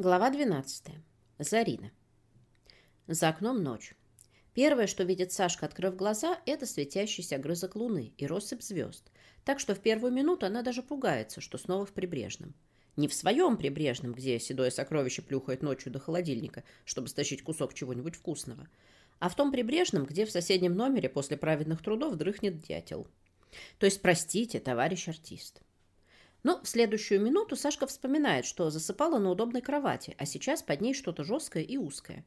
Глава 12. Зарина. За окном ночь. Первое, что видит Сашка, открыв глаза, это светящийся огрызок луны и россыпь звезд. Так что в первую минуту она даже пугается, что снова в прибрежном. Не в своем прибрежном, где седое сокровище плюхает ночью до холодильника, чтобы стащить кусок чего-нибудь вкусного, а в том прибрежном, где в соседнем номере после праведных трудов дрыхнет дятел. То есть, простите, товарищ артист. Но в следующую минуту Сашка вспоминает, что засыпала на удобной кровати, а сейчас под ней что-то жесткое и узкое.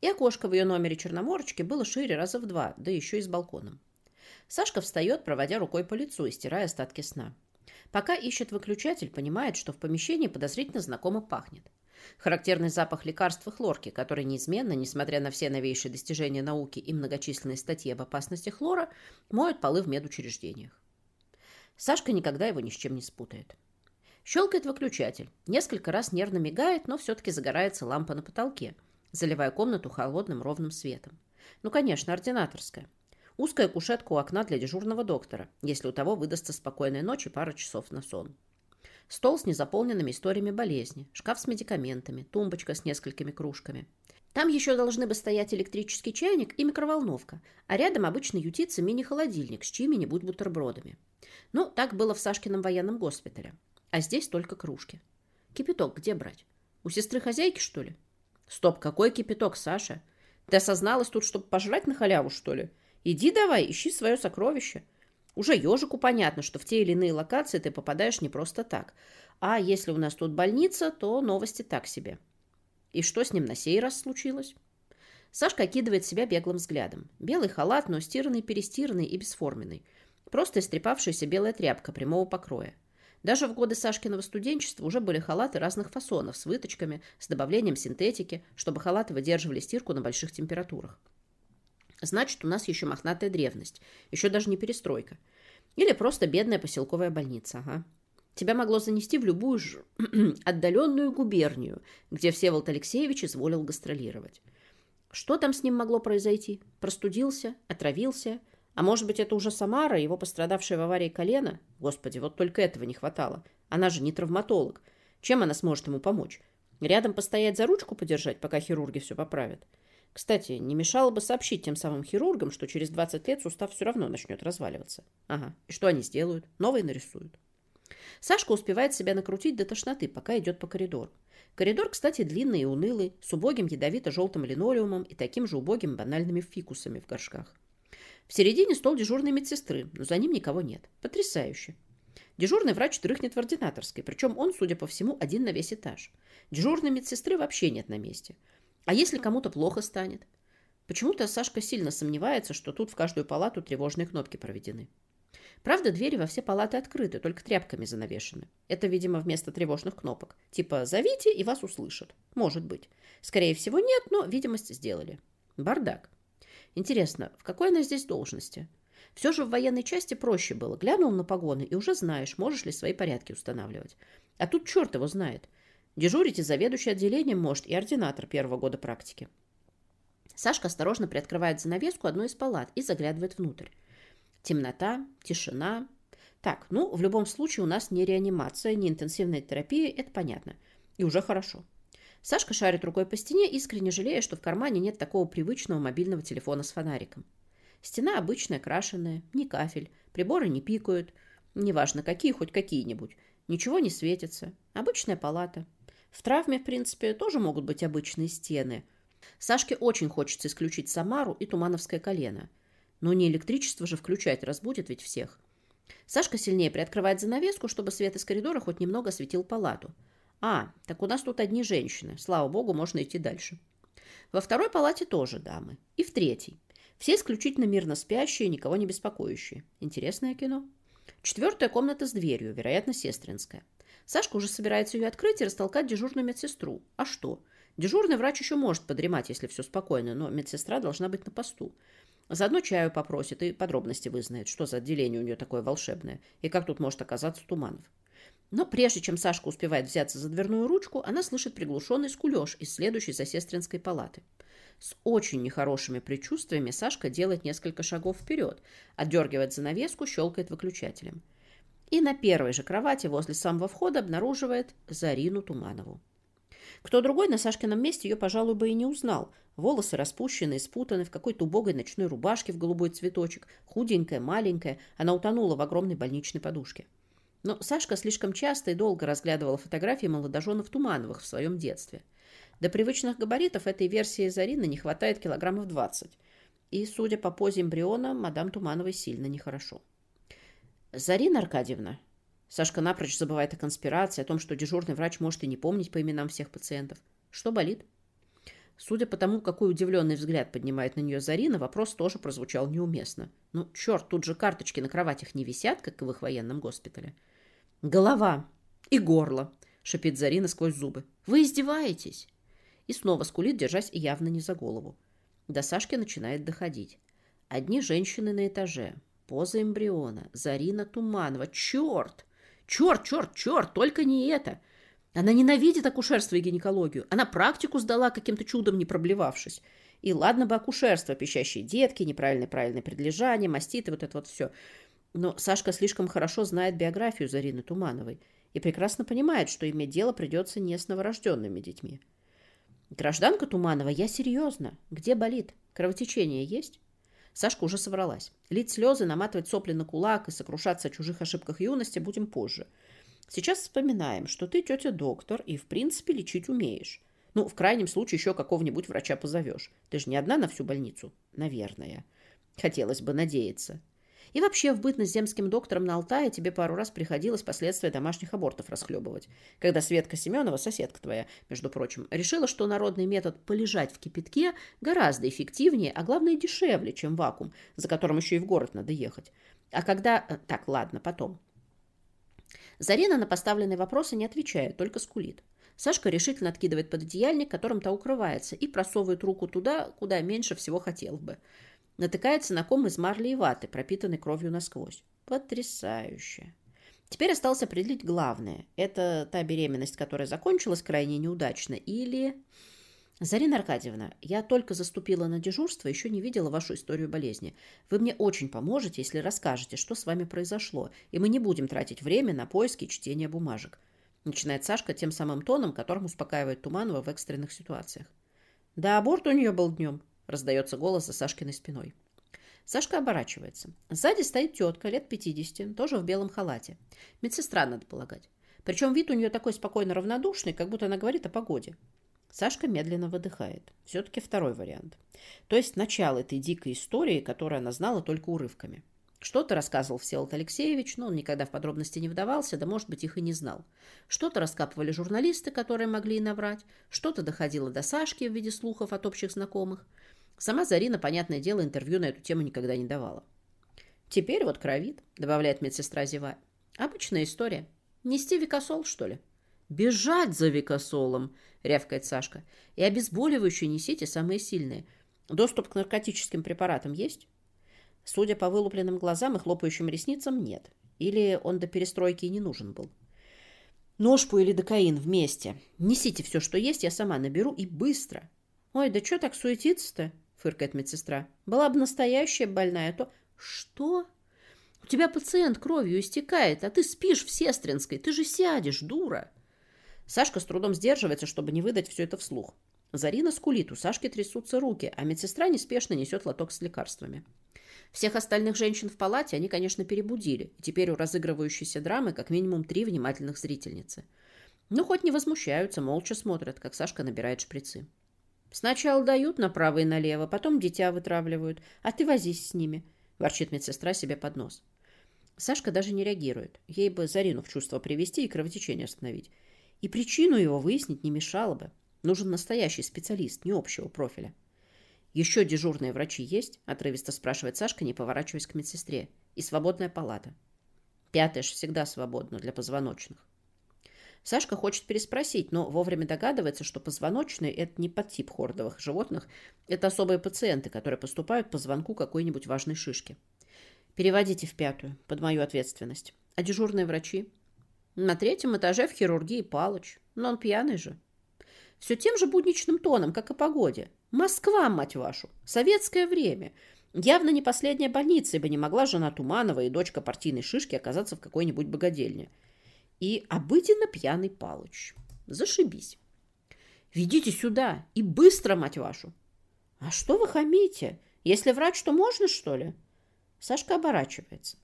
И окошко в ее номере Черноморочки было шире раза в два, да еще и с балконом. Сашка встает, проводя рукой по лицу и стирая остатки сна. Пока ищет выключатель, понимает, что в помещении подозрительно знакомо пахнет. Характерный запах лекарств хлорки, который неизменно, несмотря на все новейшие достижения науки и многочисленные статьи об опасности хлора, моют полы в медучреждениях. Сашка никогда его ни с чем не спутает. Щелкает выключатель. Несколько раз нервно мигает, но все-таки загорается лампа на потолке, заливая комнату холодным ровным светом. Ну, конечно, ординаторская. Узкая кушетка у окна для дежурного доктора, если у того выдастся спокойная ночь и пара часов на сон. Стол с незаполненными историями болезни, шкаф с медикаментами, тумбочка с несколькими кружками. Там еще должны бы стоять электрический чайник и микроволновка, а рядом обычно ютится мини-холодильник с чьими-нибудь бутербродами. Ну, так было в Сашкином военном госпитале. А здесь только кружки. Кипяток где брать? У сестры хозяйки, что ли? Стоп, какой кипяток, Саша? Ты осозналась тут, чтобы пожрать на халяву, что ли? Иди давай, ищи свое сокровище. Уже ежику понятно, что в те или иные локации ты попадаешь не просто так. А если у нас тут больница, то новости так себе. И что с ним на сей раз случилось? Сашка окидывает себя беглым взглядом. Белый халат, но стиранный, перестиранный и бесформенный. Просто истрепавшаяся белая тряпка прямого покроя. Даже в годы Сашкиного студенчества уже были халаты разных фасонов с выточками, с добавлением синтетики, чтобы халаты выдерживали стирку на больших температурах. Значит, у нас еще мохнатая древность, еще даже не перестройка. Или просто бедная поселковая больница, ага. Тебя могло занести в любую ж... отдаленную губернию, где Всеволод Алексеевич изволил гастролировать. Что там с ним могло произойти? Простудился? Отравился? А может быть, это уже Самара, его пострадавшая в аварии колено? Господи, вот только этого не хватало. Она же не травматолог. Чем она сможет ему помочь? Рядом постоять за ручку подержать, пока хирурги все поправят? Кстати, не мешало бы сообщить тем самым хирургам, что через 20 лет сустав все равно начнет разваливаться. Ага. И что они сделают? Новый нарисуют. Сашка успевает себя накрутить до тошноты, пока идет по коридору. Коридор, кстати, длинный и унылый, с убогим ядовито-желтым линолеумом и таким же убогим банальными фикусами в горшках. В середине стол дежурной медсестры, но за ним никого нет. Потрясающе. Дежурный врач дрыхнет в ординаторской, причем он, судя по всему, один на весь этаж. Дежурной медсестры вообще нет на месте. А если кому-то плохо станет? Почему-то Сашка сильно сомневается, что тут в каждую палату тревожные кнопки проведены. Правда, двери во все палаты открыты, только тряпками занавешены. Это, видимо, вместо тревожных кнопок. Типа «зовите» и вас услышат. Может быть. Скорее всего, нет, но видимость сделали. Бардак. Интересно, в какой она здесь должности? Все же в военной части проще было. Глянул на погоны и уже знаешь, можешь ли свои порядки устанавливать. А тут черт его знает. Дежурить и заведующий отделением может и ординатор первого года практики. Сашка осторожно приоткрывает занавеску одной из палат и заглядывает внутрь. Темнота, тишина. Так, ну, в любом случае у нас не реанимация, не интенсивная терапия, это понятно. И уже хорошо. Сашка шарит рукой по стене, искренне жалея, что в кармане нет такого привычного мобильного телефона с фонариком. Стена обычная, крашеная, не кафель, приборы не пикают, неважно какие, хоть какие-нибудь. Ничего не светится. Обычная палата. В травме, в принципе, тоже могут быть обычные стены. Сашке очень хочется исключить Самару и Тумановское колено. Но не электричество же включать, разбудит ведь всех. Сашка сильнее приоткрывает занавеску, чтобы свет из коридора хоть немного осветил палату. А, так у нас тут одни женщины. Слава богу, можно идти дальше. Во второй палате тоже дамы. И в третьей. Все исключительно мирно спящие, никого не беспокоящие. Интересное кино. Четвертая комната с дверью, вероятно, сестринская. Сашка уже собирается ее открыть и растолкать дежурную медсестру. А что? Дежурный врач еще может подремать, если все спокойно, но медсестра должна быть на посту. Заодно чаю попросит и подробности вызнает, что за отделение у нее такое волшебное, и как тут может оказаться Туманов. Но прежде чем Сашка успевает взяться за дверную ручку, она слышит приглушенный скулеж из следующей за сестринской палаты. С очень нехорошими предчувствиями Сашка делает несколько шагов вперед, отдергивает занавеску, щелкает выключателем. И на первой же кровати возле самого входа обнаруживает Зарину Туманову. Кто другой на Сашкином месте ее, пожалуй, бы и не узнал. Волосы распущены, спутаны в какой-то убогой ночной рубашке в голубой цветочек. Худенькая, маленькая, она утонула в огромной больничной подушке. Но Сашка слишком часто и долго разглядывала фотографии молодоженов Тумановых в своем детстве. До привычных габаритов этой версии Зарины не хватает килограммов 20. И, судя по позе эмбриона, мадам Тумановой сильно нехорошо. «Зарина Аркадьевна», Сашка напрочь забывает о конспирации, о том, что дежурный врач может и не помнить по именам всех пациентов. Что болит? Судя по тому, какой удивленный взгляд поднимает на нее Зарина, вопрос тоже прозвучал неуместно. Ну, черт, тут же карточки на кроватях не висят, как в их военном госпитале. «Голова и горло», — шипит Зарина сквозь зубы. «Вы издеваетесь?» И снова скулит, держась явно не за голову. До Сашки начинает доходить. Одни женщины на этаже. Поза эмбриона. Зарина Туманова. Черт! Черт, черт, черт, только не это. Она ненавидит акушерство и гинекологию. Она практику сдала каким-то чудом не проблевавшись. И ладно бы акушерство, пищащие детки, неправильное правильное предлежание, маститы, вот это вот все. Но Сашка слишком хорошо знает биографию Зарины Тумановой и прекрасно понимает, что иметь дело придется не с новорожденными детьми. Гражданка Туманова, я серьезно. Где болит? Кровотечение есть? Сашка уже собралась. Лить слезы, наматывать сопли на кулак и сокрушаться о чужих ошибках юности будем позже. Сейчас вспоминаем, что ты тетя доктор и, в принципе, лечить умеешь. Ну, в крайнем случае, еще какого-нибудь врача позовешь. Ты же не одна на всю больницу? Наверное. Хотелось бы надеяться. И вообще, в бытность земским доктором на Алтае тебе пару раз приходилось последствия домашних абортов расхлебывать. Когда Светка Семенова, соседка твоя, между прочим, решила, что народный метод полежать в кипятке гораздо эффективнее, а главное дешевле, чем вакуум, за которым еще и в город надо ехать. А когда... Э, так, ладно, потом. Зарина на поставленные вопросы не отвечает, только скулит. Сашка решительно откидывает пододеяльник, которым то укрывается, и просовывает руку туда, куда меньше всего хотел бы натыкается на ком из марли и ваты, пропитанный кровью насквозь. Потрясающе. Теперь осталось определить главное. Это та беременность, которая закончилась крайне неудачно, или... Зарина Аркадьевна, я только заступила на дежурство, еще не видела вашу историю болезни. Вы мне очень поможете, если расскажете, что с вами произошло, и мы не будем тратить время на поиски и чтение бумажек. Начинает Сашка тем самым тоном, которым успокаивает Туманова в экстренных ситуациях. Да, аборт у нее был днем. Раздается голос за Сашкиной спиной. Сашка оборачивается. Сзади стоит тетка, лет 50, тоже в белом халате. Медсестра, надо полагать. Причем вид у нее такой спокойно равнодушный, как будто она говорит о погоде. Сашка медленно выдыхает. Все-таки второй вариант. То есть начало этой дикой истории, которую она знала только урывками. Что-то рассказывал Всеволод Алексеевич, но он никогда в подробности не вдавался, да, может быть, их и не знал. Что-то раскапывали журналисты, которые могли и наврать. Что-то доходило до Сашки в виде слухов от общих знакомых. Сама Зарина, понятное дело, интервью на эту тему никогда не давала. «Теперь вот кровит», — добавляет медсестра зевая. «Обычная история. Нести викосол, что ли?» «Бежать за викосолом», — рявкает Сашка. «И обезболивающие несите самые сильные. Доступ к наркотическим препаратам есть?» Судя по вылупленным глазам и хлопающим ресницам, нет. Или он до перестройки и не нужен был. Ножпу или докаин вместе. Несите все, что есть, я сама наберу и быстро. Ой, да что так суетиться-то? Фыркает медсестра. Была бы настоящая больная, то... Что? У тебя пациент кровью истекает, а ты спишь в Сестринской. Ты же сядешь, дура. Сашка с трудом сдерживается, чтобы не выдать все это вслух. Зарина скулит, у Сашки трясутся руки, а медсестра неспешно несет лоток с лекарствами. Всех остальных женщин в палате они, конечно, перебудили, и теперь у разыгрывающейся драмы как минимум три внимательных зрительницы. Ну, хоть не возмущаются, молча смотрят, как Сашка набирает шприцы. Сначала дают направо и налево, потом дитя вытравливают, а ты возись с ними, ворчит медсестра себе под нос. Сашка даже не реагирует. Ей бы Зарину в чувство привести и кровотечение остановить. И причину его выяснить не мешало бы. Нужен настоящий специалист, не общего профиля. «Еще дежурные врачи есть?» – отрывисто спрашивает Сашка, не поворачиваясь к медсестре. «И свободная палата». Пятая ж всегда свободна для позвоночных. Сашка хочет переспросить, но вовремя догадывается, что позвоночные – это не подтип хордовых животных, это особые пациенты, которые поступают по звонку какой-нибудь важной шишки. Переводите в пятую, под мою ответственность. А дежурные врачи? На третьем этаже в хирургии Палыч. Но он пьяный же. Все тем же будничным тоном, как и погоде. Москва, мать вашу. Советское время. Явно не последняя больница, ибо не могла жена Туманова и дочка партийной шишки оказаться в какой-нибудь богадельне и обыденно пьяный Палыч. Зашибись. Ведите сюда и быстро, мать вашу. А что вы хамите? Если врач, то можно, что ли? Сашка оборачивается.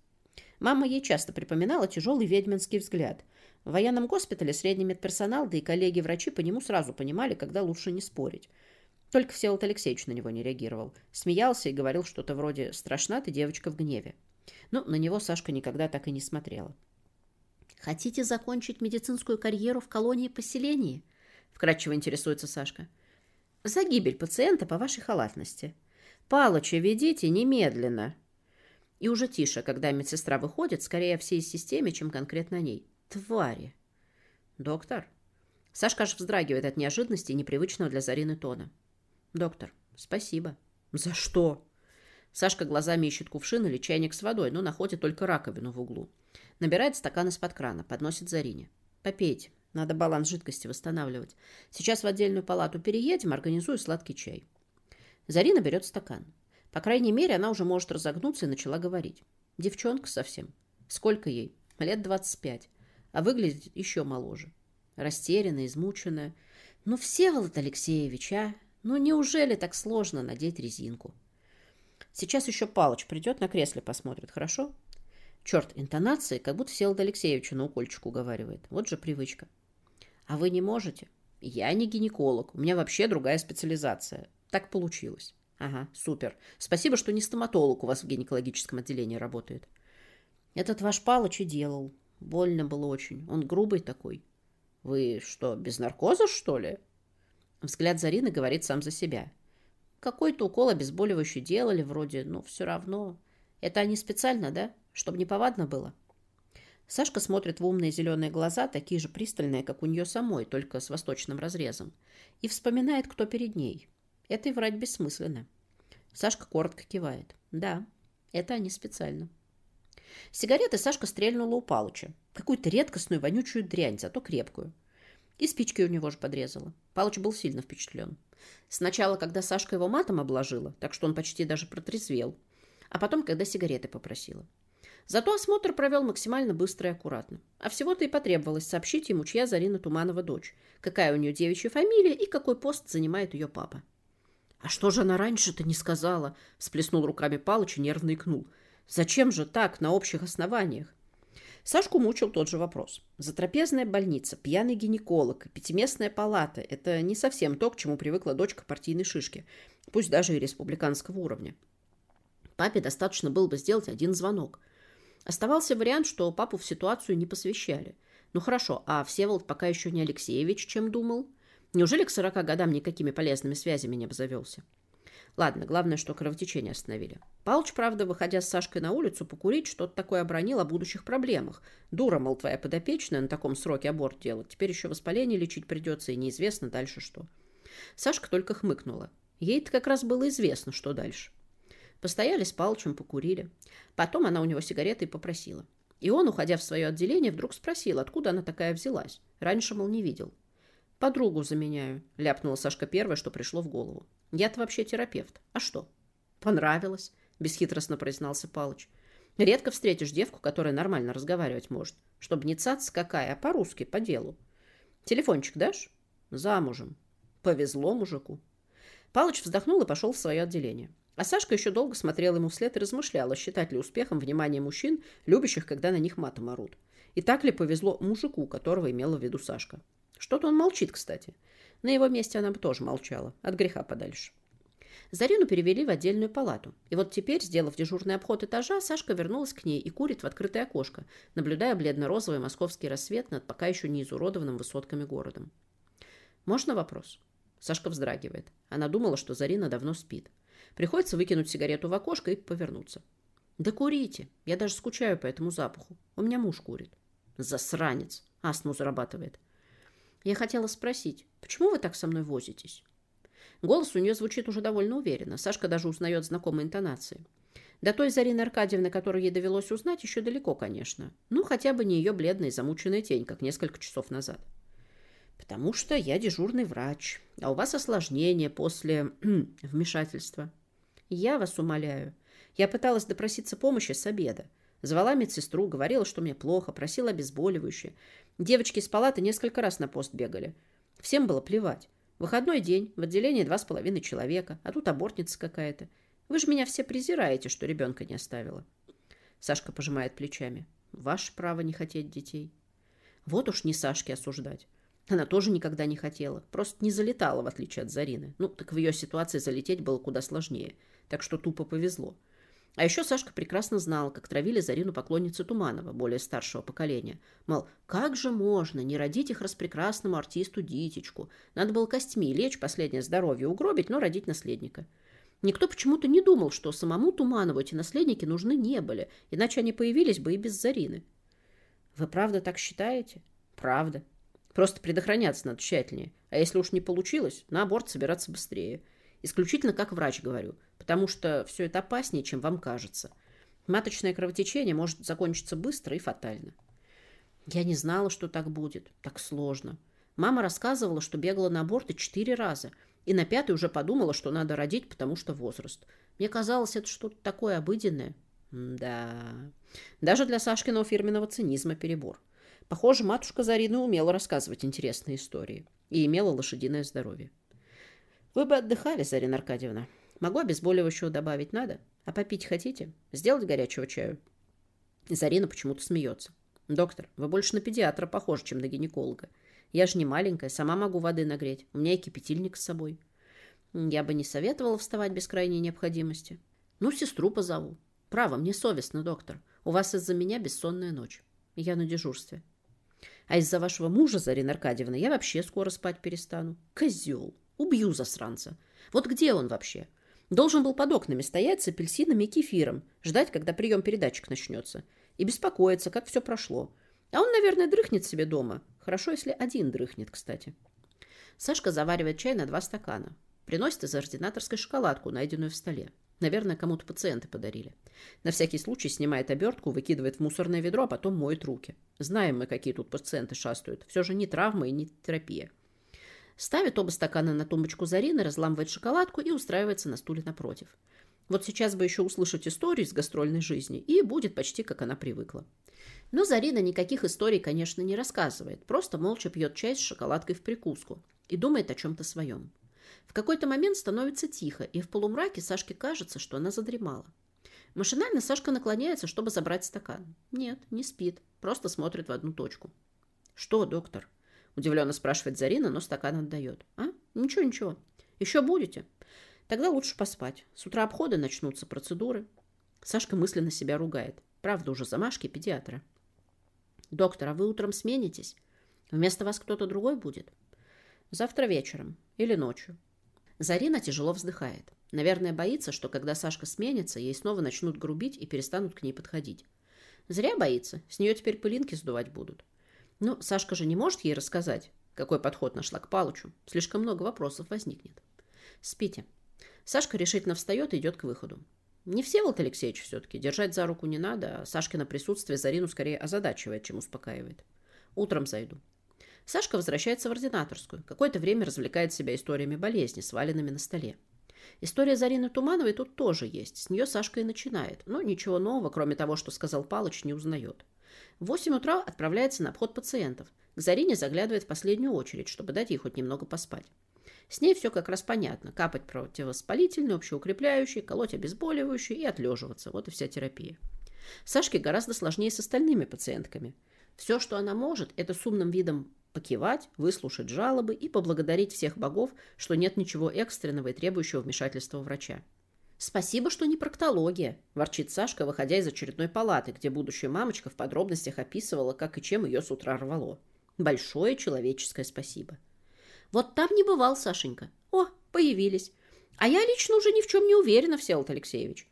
Мама ей часто припоминала тяжелый ведьминский взгляд. В военном госпитале средний медперсонал, да и коллеги-врачи по нему сразу понимали, когда лучше не спорить. Только Всеволод Алексеевич на него не реагировал. Смеялся и говорил что-то вроде «страшна ты, девочка, в гневе». Но на него Сашка никогда так и не смотрела. «Хотите закончить медицинскую карьеру в колонии-поселении?» Вкратчиво интересуется Сашка. «За гибель пациента по вашей халатности. Палыча ведите немедленно». И уже тише, когда медсестра выходит, скорее о всей системе, чем конкретно о ней. Твари. Доктор. Сашка аж вздрагивает от неожиданности и непривычного для Зарины тона. Доктор, спасибо. За что? Сашка глазами ищет кувшин или чайник с водой, но находит только раковину в углу. Набирает стакан из-под крана, подносит Зарине. Попейте. Надо баланс жидкости восстанавливать. Сейчас в отдельную палату переедем, организую сладкий чай. Зарина берет стакан. По крайней мере, она уже может разогнуться и начала говорить. Девчонка совсем. Сколько ей? Лет двадцать пять. А выглядит еще моложе. Растерянная, измученная. Ну, Всеволод Алексеевич, а? Ну, неужели так сложно надеть резинку? Сейчас еще Палыч придет на кресле посмотрит, хорошо? Черт, интонации, как будто Всеволод Алексеевича на укольчик уговаривает. Вот же привычка. А вы не можете? Я не гинеколог, у меня вообще другая специализация. Так получилось. Ага, супер. Спасибо, что не стоматолог у вас в гинекологическом отделении работает. Этот ваш Палыч и делал. Больно было очень. Он грубый такой. Вы что, без наркоза, что ли? Взгляд Зарины говорит сам за себя. Какой-то укол обезболивающий делали вроде, но все равно. Это они специально, да? Чтобы не повадно было? Сашка смотрит в умные зеленые глаза, такие же пристальные, как у нее самой, только с восточным разрезом, и вспоминает, кто перед ней. Это и врать бессмысленно. Сашка коротко кивает. Да, это они специально. Сигареты Сашка стрельнула у Палыча. Какую-то редкостную вонючую дрянь, зато крепкую. И спички у него же подрезала. Палыч был сильно впечатлен. Сначала, когда Сашка его матом обложила, так что он почти даже протрезвел. А потом, когда сигареты попросила. Зато осмотр провел максимально быстро и аккуратно. А всего-то и потребовалось сообщить ему, чья Зарина Туманова дочь, какая у нее девичья фамилия и какой пост занимает ее папа. «А что же она раньше-то не сказала?» – всплеснул руками Палыч и нервно икнул. «Зачем же так, на общих основаниях?» Сашку мучил тот же вопрос. Затрапезная больница, пьяный гинеколог, пятиместная палата – это не совсем то, к чему привыкла дочка партийной шишки, пусть даже и республиканского уровня. Папе достаточно было бы сделать один звонок. Оставался вариант, что папу в ситуацию не посвящали. Ну хорошо, а Всеволод пока еще не Алексеевич, чем думал? Неужели к сорока годам никакими полезными связями не обзавелся? Ладно, главное, что кровотечение остановили. Палыч, правда, выходя с Сашкой на улицу покурить, что-то такое обронил о будущих проблемах. Дура, мол, твоя подопечная на таком сроке аборт делать. Теперь еще воспаление лечить придется, и неизвестно дальше что. Сашка только хмыкнула. Ей-то как раз было известно, что дальше. Постояли с Палычем, покурили. Потом она у него сигареты и попросила. И он, уходя в свое отделение, вдруг спросил, откуда она такая взялась. Раньше, мол, не видел. «Подругу заменяю», — ляпнула Сашка первое, что пришло в голову. Я-то вообще терапевт. А что? Понравилось, бесхитростно признался Палыч. Редко встретишь девку, которая нормально разговаривать может. Чтобы не цац какая, а по-русски, по делу. Телефончик дашь? Замужем. Повезло мужику. Палыч вздохнул и пошел в свое отделение. А Сашка еще долго смотрела ему вслед и размышляла, считать ли успехом внимание мужчин, любящих, когда на них матом орут. И так ли повезло мужику, которого имела в виду Сашка. Что-то он молчит, кстати. На его месте она бы тоже молчала, от греха подальше. Зарину перевели в отдельную палату. И вот теперь, сделав дежурный обход этажа, Сашка вернулась к ней и курит в открытое окошко, наблюдая бледно-розовый московский рассвет над пока еще не изуродованным высотками городом. «Можно вопрос?» Сашка вздрагивает. Она думала, что Зарина давно спит. Приходится выкинуть сигарету в окошко и повернуться. «Да курите. Я даже скучаю по этому запаху. У меня муж курит». «Засранец!» Астму зарабатывает. Я хотела спросить, почему вы так со мной возитесь? Голос у нее звучит уже довольно уверенно. Сашка даже узнает знакомые интонации. До той Зарины Аркадьевны, которую ей довелось узнать, еще далеко, конечно. Ну, хотя бы не ее бледная замученная тень, как несколько часов назад. Потому что я дежурный врач, а у вас осложнение после вмешательства. Я вас умоляю. Я пыталась допроситься помощи с обеда. Звала медсестру, говорила, что мне плохо, просила обезболивающее. Девочки из палаты несколько раз на пост бегали. Всем было плевать. Выходной день, в отделении два с половиной человека, а тут абортница какая-то. Вы же меня все презираете, что ребенка не оставила. Сашка пожимает плечами. Ваше право не хотеть детей. Вот уж не Сашке осуждать. Она тоже никогда не хотела, просто не залетала, в отличие от Зарины. Ну, так в ее ситуации залететь было куда сложнее, так что тупо повезло. А еще Сашка прекрасно знала, как травили Зарину поклонницы Туманова, более старшего поколения. Мол, как же можно не родить их распрекрасному артисту Дитечку? Надо было костьми лечь, последнее здоровье угробить, но родить наследника. Никто почему-то не думал, что самому Туманову эти наследники нужны не были, иначе они появились бы и без Зарины. Вы правда так считаете? Правда. Просто предохраняться надо тщательнее. А если уж не получилось, на аборт собираться быстрее. Исключительно как врач говорю, потому что все это опаснее, чем вам кажется. Маточное кровотечение может закончиться быстро и фатально. Я не знала, что так будет. Так сложно. Мама рассказывала, что бегала на аборты четыре раза, и на пятый уже подумала, что надо родить, потому что возраст. Мне казалось, это что-то такое обыденное. да. Даже для Сашкиного фирменного цинизма перебор. Похоже, матушка Зарина умела рассказывать интересные истории и имела лошадиное здоровье. Вы бы отдыхали, Зарина Аркадьевна. Могу обезболивающего добавить надо? А попить хотите? Сделать горячего чаю? Зарина почему-то смеется. Доктор, вы больше на педиатра похожи, чем на гинеколога. Я же не маленькая, сама могу воды нагреть. У меня и кипятильник с собой. Я бы не советовала вставать без крайней необходимости. Ну, сестру позову. Право, мне совестно, доктор. У вас из-за меня бессонная ночь. Я на дежурстве. А из-за вашего мужа, Зарина Аркадьевна, я вообще скоро спать перестану. Козел. Убью засранца. Вот где он вообще? Должен был под окнами стоять с апельсинами и кефиром, ждать, когда прием передатчик начнется. И беспокоиться, как все прошло. А он, наверное, дрыхнет себе дома. Хорошо, если один дрыхнет, кстати. Сашка заваривает чай на два стакана. Приносит из ординаторской шоколадку, найденную в столе. Наверное, кому-то пациенты подарили. На всякий случай снимает обертку, выкидывает в мусорное ведро, а потом моет руки. Знаем мы, какие тут пациенты шастают. Все же не травма и не терапия. Ставит оба стакана на тумбочку Зарины, разламывает шоколадку и устраивается на стуле напротив. Вот сейчас бы еще услышать историю из гастрольной жизни, и будет почти как она привыкла. Но Зарина никаких историй, конечно, не рассказывает, просто молча пьет чай с шоколадкой в прикуску и думает о чем-то своем. В какой-то момент становится тихо, и в полумраке Сашке кажется, что она задремала. Машинально Сашка наклоняется, чтобы забрать стакан. Нет, не спит, просто смотрит в одну точку. «Что, доктор?» – удивленно спрашивает Зарина, но стакан отдает. «А? Ничего, ничего. Еще будете?» «Тогда лучше поспать. С утра обходы начнутся, процедуры». Сашка мысленно себя ругает. Правда, уже замашки педиатра. «Доктор, а вы утром сменитесь? Вместо вас кто-то другой будет?» «Завтра вечером или ночью. Зарина тяжело вздыхает. Наверное, боится, что когда Сашка сменится, ей снова начнут грубить и перестанут к ней подходить. Зря боится. С нее теперь пылинки сдувать будут. Ну, Сашка же не может ей рассказать, какой подход нашла к Палычу. Слишком много вопросов возникнет. Спите. Сашка решительно встает и идет к выходу. Не Всеволод Алексеевич все-таки. Держать за руку не надо, а Сашкино присутствие Зарину скорее озадачивает, чем успокаивает. Утром зайду. Сашка возвращается в ординаторскую. Какое-то время развлекает себя историями болезни, сваленными на столе. История Зарины Тумановой тут тоже есть. С нее Сашка и начинает. Но ничего нового, кроме того, что сказал Палыч, не узнает. В 8 утра отправляется на обход пациентов. К Зарине заглядывает в последнюю очередь, чтобы дать ей хоть немного поспать. С ней все как раз понятно. Капать противовоспалительный, общеукрепляющий, колоть обезболивающий и отлеживаться. Вот и вся терапия. Сашке гораздо сложнее с остальными пациентками. Все, что она может, это с умным видом покивать, выслушать жалобы и поблагодарить всех богов, что нет ничего экстренного и требующего вмешательства врача. «Спасибо, что не проктология», – ворчит Сашка, выходя из очередной палаты, где будущая мамочка в подробностях описывала, как и чем ее с утра рвало. Большое человеческое спасибо. «Вот там не бывал, Сашенька. О, появились. А я лично уже ни в чем не уверена, Всеволод Алексеевич.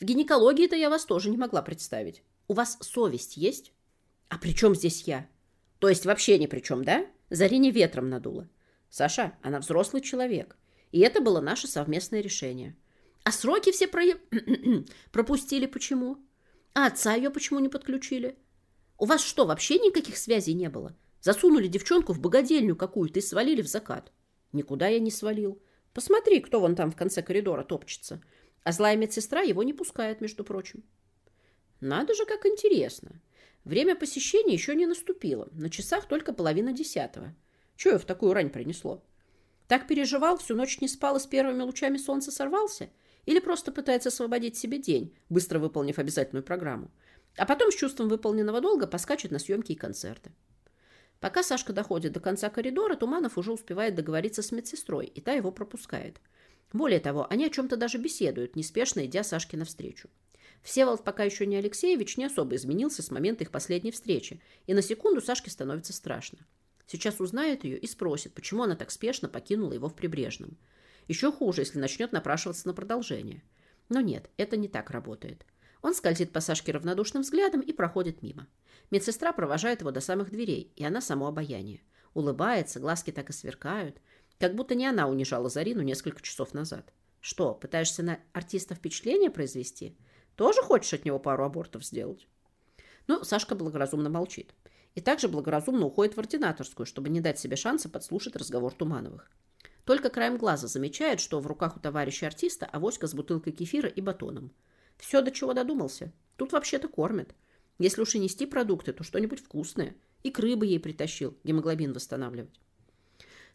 В гинекологии-то я вас тоже не могла представить. У вас совесть есть? А при чем здесь я? То есть вообще ни при чем, да? Зарине ветром надуло. Саша, она взрослый человек. И это было наше совместное решение. А сроки все про... пропустили почему? А отца ее почему не подключили? У вас что, вообще никаких связей не было? Засунули девчонку в богадельню какую-то и свалили в закат. Никуда я не свалил. Посмотри, кто вон там в конце коридора топчется. А злая медсестра его не пускает, между прочим. Надо же, как интересно. Время посещения еще не наступило. На часах только половина десятого. Чего ее в такую рань принесло? Так переживал, всю ночь не спал и с первыми лучами солнца сорвался? Или просто пытается освободить себе день, быстро выполнив обязательную программу? А потом с чувством выполненного долга поскачет на съемки и концерты. Пока Сашка доходит до конца коридора, Туманов уже успевает договориться с медсестрой, и та его пропускает. Более того, они о чем-то даже беседуют, неспешно идя Сашке навстречу. Всеволод пока еще не Алексеевич не особо изменился с момента их последней встречи, и на секунду Сашке становится страшно. Сейчас узнает ее и спросит, почему она так спешно покинула его в Прибрежном. Еще хуже, если начнет напрашиваться на продолжение. Но нет, это не так работает. Он скользит по Сашке равнодушным взглядом и проходит мимо. Медсестра провожает его до самых дверей, и она само обаяние. Улыбается, глазки так и сверкают. Как будто не она унижала Зарину несколько часов назад. Что, пытаешься на артиста впечатление произвести? Тоже хочешь от него пару абортов сделать? Ну, Сашка благоразумно молчит и также благоразумно уходит в ординаторскую, чтобы не дать себе шанса подслушать разговор Тумановых. Только краем глаза замечает, что в руках у товарища артиста авоська с бутылкой кефира и батоном. Все, до чего додумался. Тут вообще-то кормят. Если уж и нести продукты, то что-нибудь вкусное. И к рыбы ей притащил, гемоглобин восстанавливать.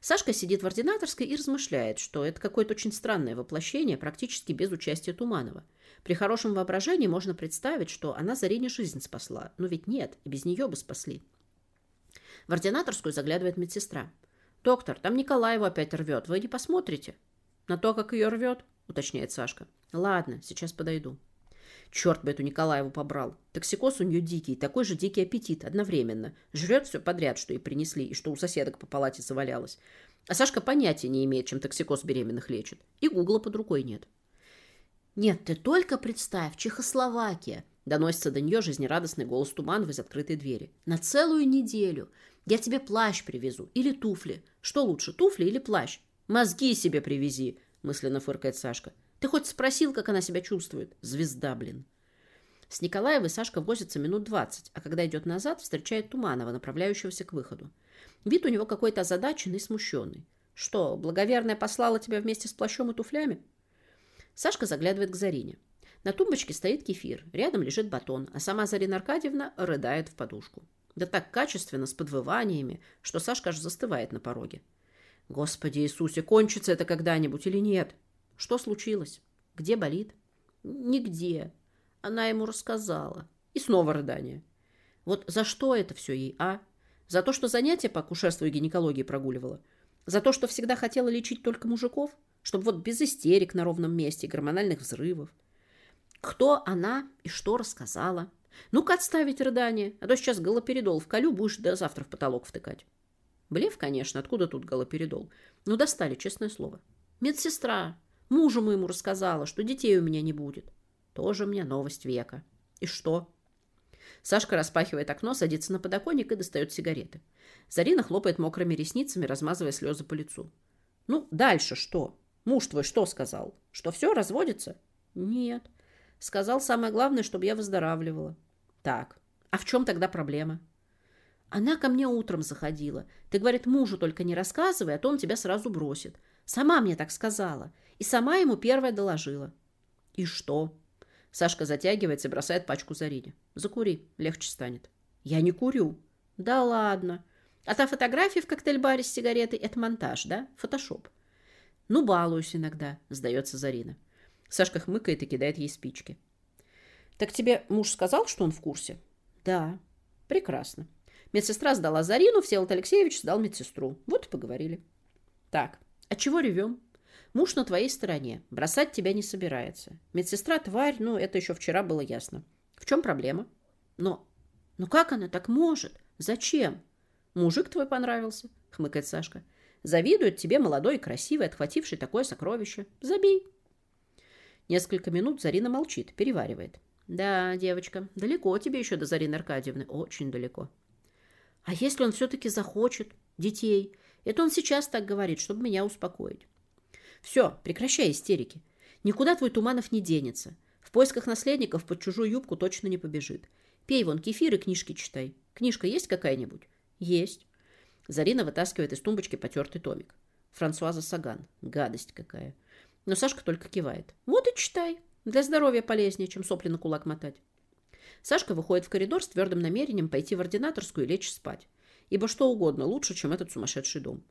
Сашка сидит в ординаторской и размышляет, что это какое-то очень странное воплощение, практически без участия Туманова. При хорошем воображении можно представить, что она Зарине жизнь спасла. Но ведь нет, и без нее бы спасли. В ординаторскую заглядывает медсестра. «Доктор, там Николаева опять рвет. Вы не посмотрите?» «На то, как ее рвет?» – уточняет Сашка. «Ладно, сейчас подойду». Черт бы эту Николаеву побрал. Токсикоз у нее дикий, такой же дикий аппетит одновременно. Жрет все подряд, что ей принесли, и что у соседок по палате завалялось. А Сашка понятия не имеет, чем токсикоз беременных лечит. И гугла под рукой нет. «Нет, ты только представь, Чехословакия!» Доносится до нее жизнерадостный голос Туманова из открытой двери. «На целую неделю. Я тебе плащ привезу. Или туфли. Что лучше, туфли или плащ? Мозги себе привези!» Мысленно фыркает Сашка. «Ты хоть спросил, как она себя чувствует? Звезда, блин!» С Николаевой Сашка возится минут двадцать, а когда идет назад, встречает Туманова, направляющегося к выходу. Вид у него какой-то озадаченный и смущенный. «Что, благоверная послала тебя вместе с плащом и туфлями?» Сашка заглядывает к Зарине. На тумбочке стоит кефир, рядом лежит батон, а сама Зарина Аркадьевна рыдает в подушку. Да так качественно, с подвываниями, что Сашка аж застывает на пороге. Господи Иисусе, кончится это когда-нибудь или нет? Что случилось? Где болит? Нигде. Она ему рассказала. И снова рыдание. Вот за что это все ей, а? За то, что занятия по акушерству и гинекологии прогуливала? За то, что всегда хотела лечить только мужиков? Чтобы вот без истерик на ровном месте, гормональных взрывов. Кто она и что рассказала? Ну-ка отставить рыдание, а то сейчас галоперидол вколю, будешь до завтра в потолок втыкать. Блев, конечно, откуда тут галоперидол? Ну, достали, честное слово. Медсестра. Мужу моему рассказала, что детей у меня не будет. Тоже мне новость века. И что? Сашка распахивает окно, садится на подоконник и достает сигареты. Зарина хлопает мокрыми ресницами, размазывая слезы по лицу. Ну, дальше что? Муж твой что сказал? Что все, разводится? Нет. Сказал самое главное, чтобы я выздоравливала. Так, а в чем тогда проблема? Она ко мне утром заходила. Ты, говорит, мужу только не рассказывай, а то он тебя сразу бросит. Сама мне так сказала. И сама ему первая доложила. И что? Сашка затягивается и бросает пачку Зарине. Закури, легче станет. Я не курю. Да ладно. А та фотография в коктейль-баре с сигаретой – это монтаж, да? Фотошоп. Ну, балуюсь иногда, сдается Зарина. Сашка хмыкает и кидает ей спички. Так тебе муж сказал, что он в курсе? Да. Прекрасно. Медсестра сдала Зарину, Всеволод Алексеевич сдал медсестру. Вот и поговорили. Так, а чего ревем? Муж на твоей стороне. Бросать тебя не собирается. Медсестра тварь, ну, это еще вчера было ясно. В чем проблема? Но, ну как она так может? Зачем? Мужик твой понравился, хмыкает Сашка. Завидует тебе молодой и красивый, отхвативший такое сокровище. Забей. Несколько минут Зарина молчит, переваривает. Да, девочка, далеко тебе еще до Зарины Аркадьевны. Очень далеко. А если он все-таки захочет детей? Это он сейчас так говорит, чтобы меня успокоить. Все, прекращай истерики. Никуда твой Туманов не денется. В поисках наследников под чужую юбку точно не побежит. Пей вон кефир и книжки читай. Книжка есть какая-нибудь? Есть. Зарина вытаскивает из тумбочки потертый томик. Франсуаза Саган. Гадость какая. Но Сашка только кивает. Вот и читай. Для здоровья полезнее, чем сопли на кулак мотать. Сашка выходит в коридор с твердым намерением пойти в ординаторскую и лечь спать. Ибо что угодно лучше, чем этот сумасшедший дом.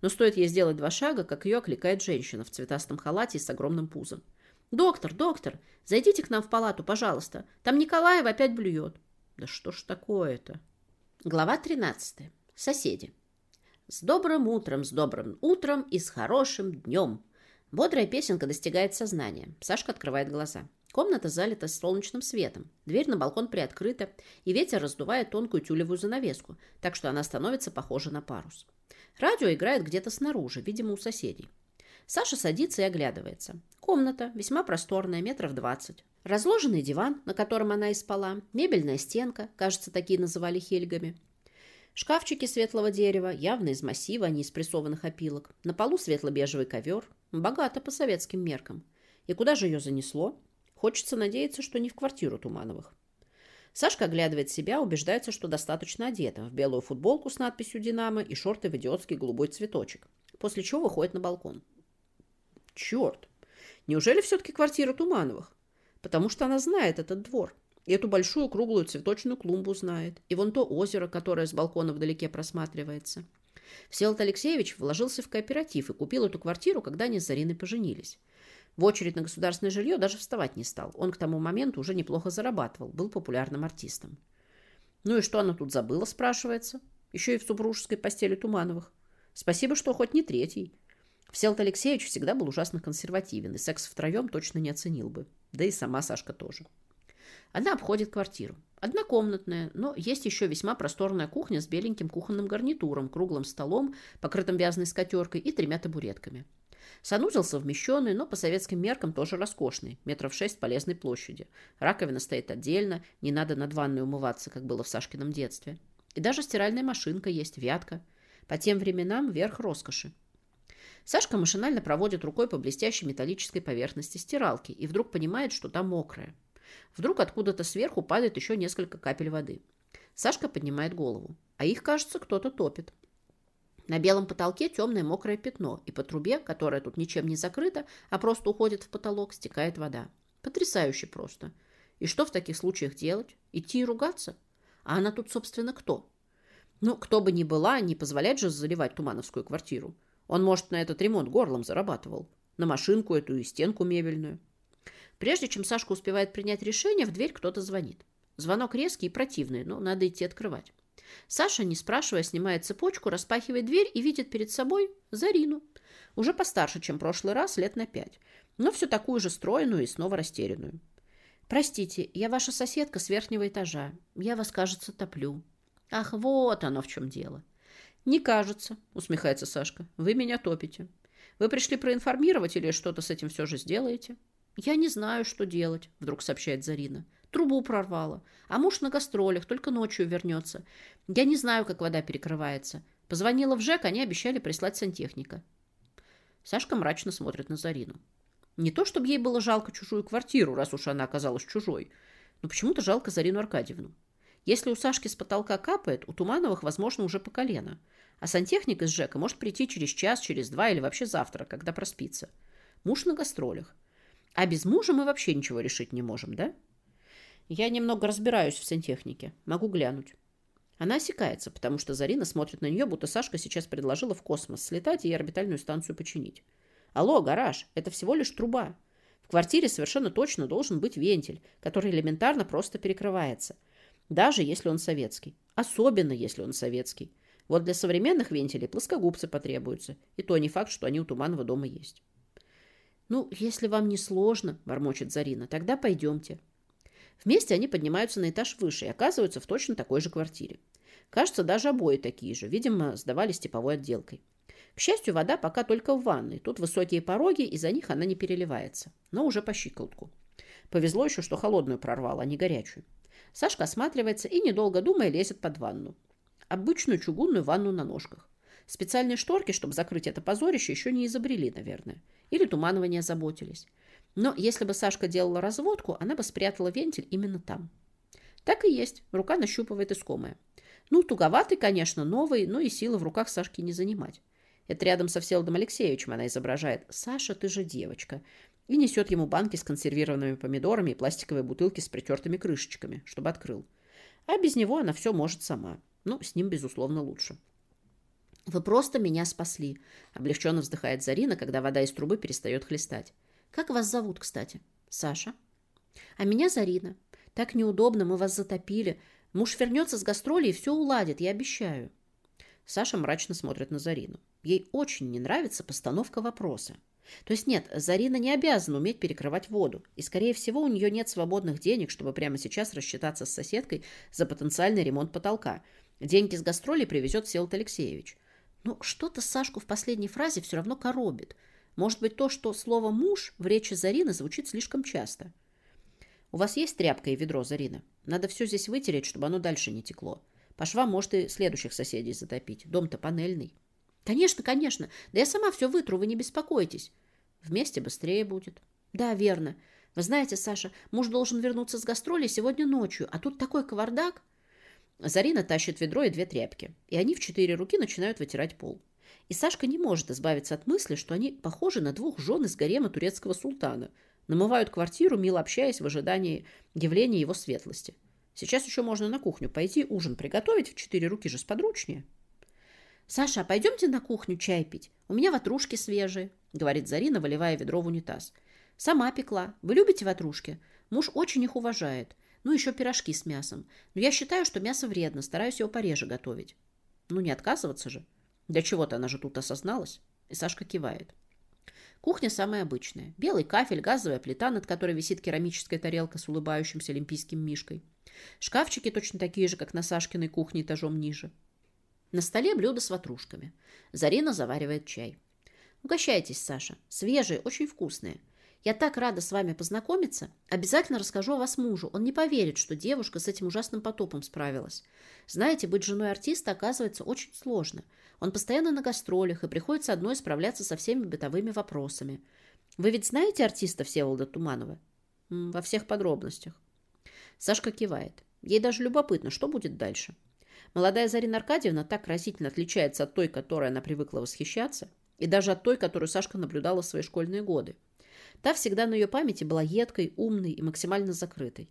Но стоит ей сделать два шага, как ее окликает женщина в цветастом халате с огромным пузом. «Доктор, доктор, зайдите к нам в палату, пожалуйста. Там Николаева опять блюет». «Да что ж такое-то?» Глава 13. Соседи. С добрым утром, с добрым утром и с хорошим днем. Бодрая песенка достигает сознания. Сашка открывает глаза. Комната залита солнечным светом. Дверь на балкон приоткрыта, и ветер раздувает тонкую тюлевую занавеску, так что она становится похожа на парус. Радио играет где-то снаружи, видимо, у соседей. Саша садится и оглядывается. Комната, весьма просторная, метров двадцать. Разложенный диван, на котором она и спала, мебельная стенка, кажется, такие называли хельгами. Шкафчики светлого дерева, явно из массива, а не из прессованных опилок. На полу светло-бежевый ковер. Богато по советским меркам. И куда же ее занесло? Хочется надеяться, что не в квартиру Тумановых. Сашка оглядывает себя, убеждается, что достаточно одета, в белую футболку с надписью «Динамо» и шорты в идиотский голубой цветочек, после чего выходит на балкон. Черт! Неужели все-таки квартира Тумановых? Потому что она знает этот двор. И эту большую круглую цветочную клумбу знает. И вон то озеро, которое с балкона вдалеке просматривается. Всеволод Алексеевич вложился в кооператив и купил эту квартиру, когда они с Зариной поженились. В очередь на государственное жилье даже вставать не стал. Он к тому моменту уже неплохо зарабатывал, был популярным артистом. Ну и что она тут забыла, спрашивается? Еще и в супружеской постели Тумановых. Спасибо, что хоть не третий. Всеволод Алексеевич всегда был ужасно консервативен, и секс втроем точно не оценил бы. Да и сама Сашка тоже. Она обходит квартиру. Однокомнатная, но есть еще весьма просторная кухня с беленьким кухонным гарнитуром, круглым столом, покрытым вязаной скатеркой и тремя табуретками. Санузел совмещенный, но по советским меркам тоже роскошный, метров шесть полезной площади. Раковина стоит отдельно, не надо над ванной умываться, как было в Сашкином детстве. И даже стиральная машинка есть, вятка. По тем временам верх роскоши. Сашка машинально проводит рукой по блестящей металлической поверхности стиралки и вдруг понимает, что там мокрая. Вдруг откуда-то сверху падает еще несколько капель воды. Сашка поднимает голову, а их, кажется, кто-то топит. На белом потолке темное мокрое пятно, и по трубе, которая тут ничем не закрыта, а просто уходит в потолок, стекает вода. Потрясающе просто. И что в таких случаях делать? Идти и ругаться? А она тут, собственно, кто? Ну, кто бы ни была, не позволять же заливать Тумановскую квартиру. Он, может, на этот ремонт горлом зарабатывал. На машинку эту и стенку мебельную. Прежде чем Сашка успевает принять решение, в дверь кто-то звонит. Звонок резкий и противный, но надо идти открывать. Саша, не спрашивая, снимает цепочку, распахивает дверь и видит перед собой Зарину. Уже постарше, чем прошлый раз, лет на пять. Но все такую же стройную и снова растерянную. «Простите, я ваша соседка с верхнего этажа. Я вас, кажется, топлю». «Ах, вот оно в чем дело». «Не кажется», — усмехается Сашка. «Вы меня топите. Вы пришли проинформировать или что-то с этим все же сделаете?» «Я не знаю, что делать», — вдруг сообщает Зарина. Трубу прорвало. А муж на гастролях, только ночью вернется. Я не знаю, как вода перекрывается. Позвонила в ЖЭК, они обещали прислать сантехника. Сашка мрачно смотрит на Зарину. Не то, чтобы ей было жалко чужую квартиру, раз уж она оказалась чужой, но почему-то жалко Зарину Аркадьевну. Если у Сашки с потолка капает, у Тумановых, возможно, уже по колено. А сантехник из ЖЭКа может прийти через час, через два или вообще завтра, когда проспится. Муж на гастролях. А без мужа мы вообще ничего решить не можем, да? Я немного разбираюсь в сантехнике. Могу глянуть. Она осекается, потому что Зарина смотрит на нее, будто Сашка сейчас предложила в космос слетать и орбитальную станцию починить. Алло, гараж, это всего лишь труба. В квартире совершенно точно должен быть вентиль, который элементарно просто перекрывается. Даже если он советский. Особенно, если он советский. Вот для современных вентилей плоскогубцы потребуются. И то не факт, что они у Туманова дома есть. «Ну, если вам не сложно», — бормочет Зарина, — «тогда пойдемте». Вместе они поднимаются на этаж выше и оказываются в точно такой же квартире. Кажется, даже обои такие же, видимо, сдавались типовой отделкой. К счастью, вода пока только в ванной. Тут высокие пороги, и за них она не переливается. Но уже по щиколотку. Повезло еще, что холодную прорвало, а не горячую. Сашка осматривается и, недолго думая, лезет под ванну. Обычную чугунную ванну на ножках. Специальные шторки, чтобы закрыть это позорище, еще не изобрели, наверное. Или Туманова не озаботились. Но если бы Сашка делала разводку, она бы спрятала вентиль именно там. Так и есть. Рука нащупывает искомое. Ну, туговатый, конечно, новый, но и силы в руках Сашки не занимать. Это рядом со Всеволодом Алексеевичем она изображает. «Саша, ты же девочка!» И несет ему банки с консервированными помидорами и пластиковые бутылки с притертыми крышечками, чтобы открыл. А без него она все может сама. Ну, с ним, безусловно, лучше. Вы просто меня спасли, облегченно вздыхает Зарина, когда вода из трубы перестает хлестать. Как вас зовут, кстати? Саша. А меня Зарина. Так неудобно, мы вас затопили. Муж вернется с гастролей и все уладит, я обещаю. Саша мрачно смотрит на Зарину. Ей очень не нравится постановка вопроса. То есть нет, Зарина не обязана уметь перекрывать воду, и, скорее всего, у нее нет свободных денег, чтобы прямо сейчас рассчитаться с соседкой за потенциальный ремонт потолка. Деньги с гастролей привезет Селт Алексеевич. Но что-то Сашку в последней фразе все равно коробит. Может быть, то, что слово «муж» в речи Зарины звучит слишком часто. «У вас есть тряпка и ведро, Зарина? Надо все здесь вытереть, чтобы оно дальше не текло. По швам может и следующих соседей затопить. Дом-то панельный». «Конечно, конечно. Да я сама все вытру, вы не беспокойтесь». «Вместе быстрее будет». «Да, верно. Вы знаете, Саша, муж должен вернуться с гастроли сегодня ночью, а тут такой кавардак». Зарина тащит ведро и две тряпки, и они в четыре руки начинают вытирать пол. И Сашка не может избавиться от мысли, что они похожи на двух жен из гарема турецкого султана, намывают квартиру, мило общаясь в ожидании явления его светлости. Сейчас еще можно на кухню пойти, ужин приготовить, в четыре руки же сподручнее. «Саша, а пойдемте на кухню чай пить? У меня ватрушки свежие», — говорит Зарина, выливая ведро в унитаз. «Сама пекла. Вы любите ватрушки? Муж очень их уважает. Ну, еще пирожки с мясом. Но я считаю, что мясо вредно, стараюсь его пореже готовить. Ну, не отказываться же. Для чего-то она же тут осозналась. И Сашка кивает. Кухня самая обычная. Белый кафель, газовая плита, над которой висит керамическая тарелка с улыбающимся олимпийским мишкой. Шкафчики точно такие же, как на Сашкиной кухне этажом ниже. На столе блюдо с ватрушками. Зарина заваривает чай. Угощайтесь, Саша. Свежие, очень вкусные. Я так рада с вами познакомиться. Обязательно расскажу о вас мужу. Он не поверит, что девушка с этим ужасным потопом справилась. Знаете, быть женой артиста оказывается очень сложно. Он постоянно на гастролях, и приходится одной справляться со всеми бытовыми вопросами. Вы ведь знаете артиста Всеволода Туманова? Во всех подробностях. Сашка кивает. Ей даже любопытно, что будет дальше. Молодая Зарина Аркадьевна так разительно отличается от той, которой она привыкла восхищаться, и даже от той, которую Сашка наблюдала в свои школьные годы. Та всегда на ее памяти была едкой, умной и максимально закрытой.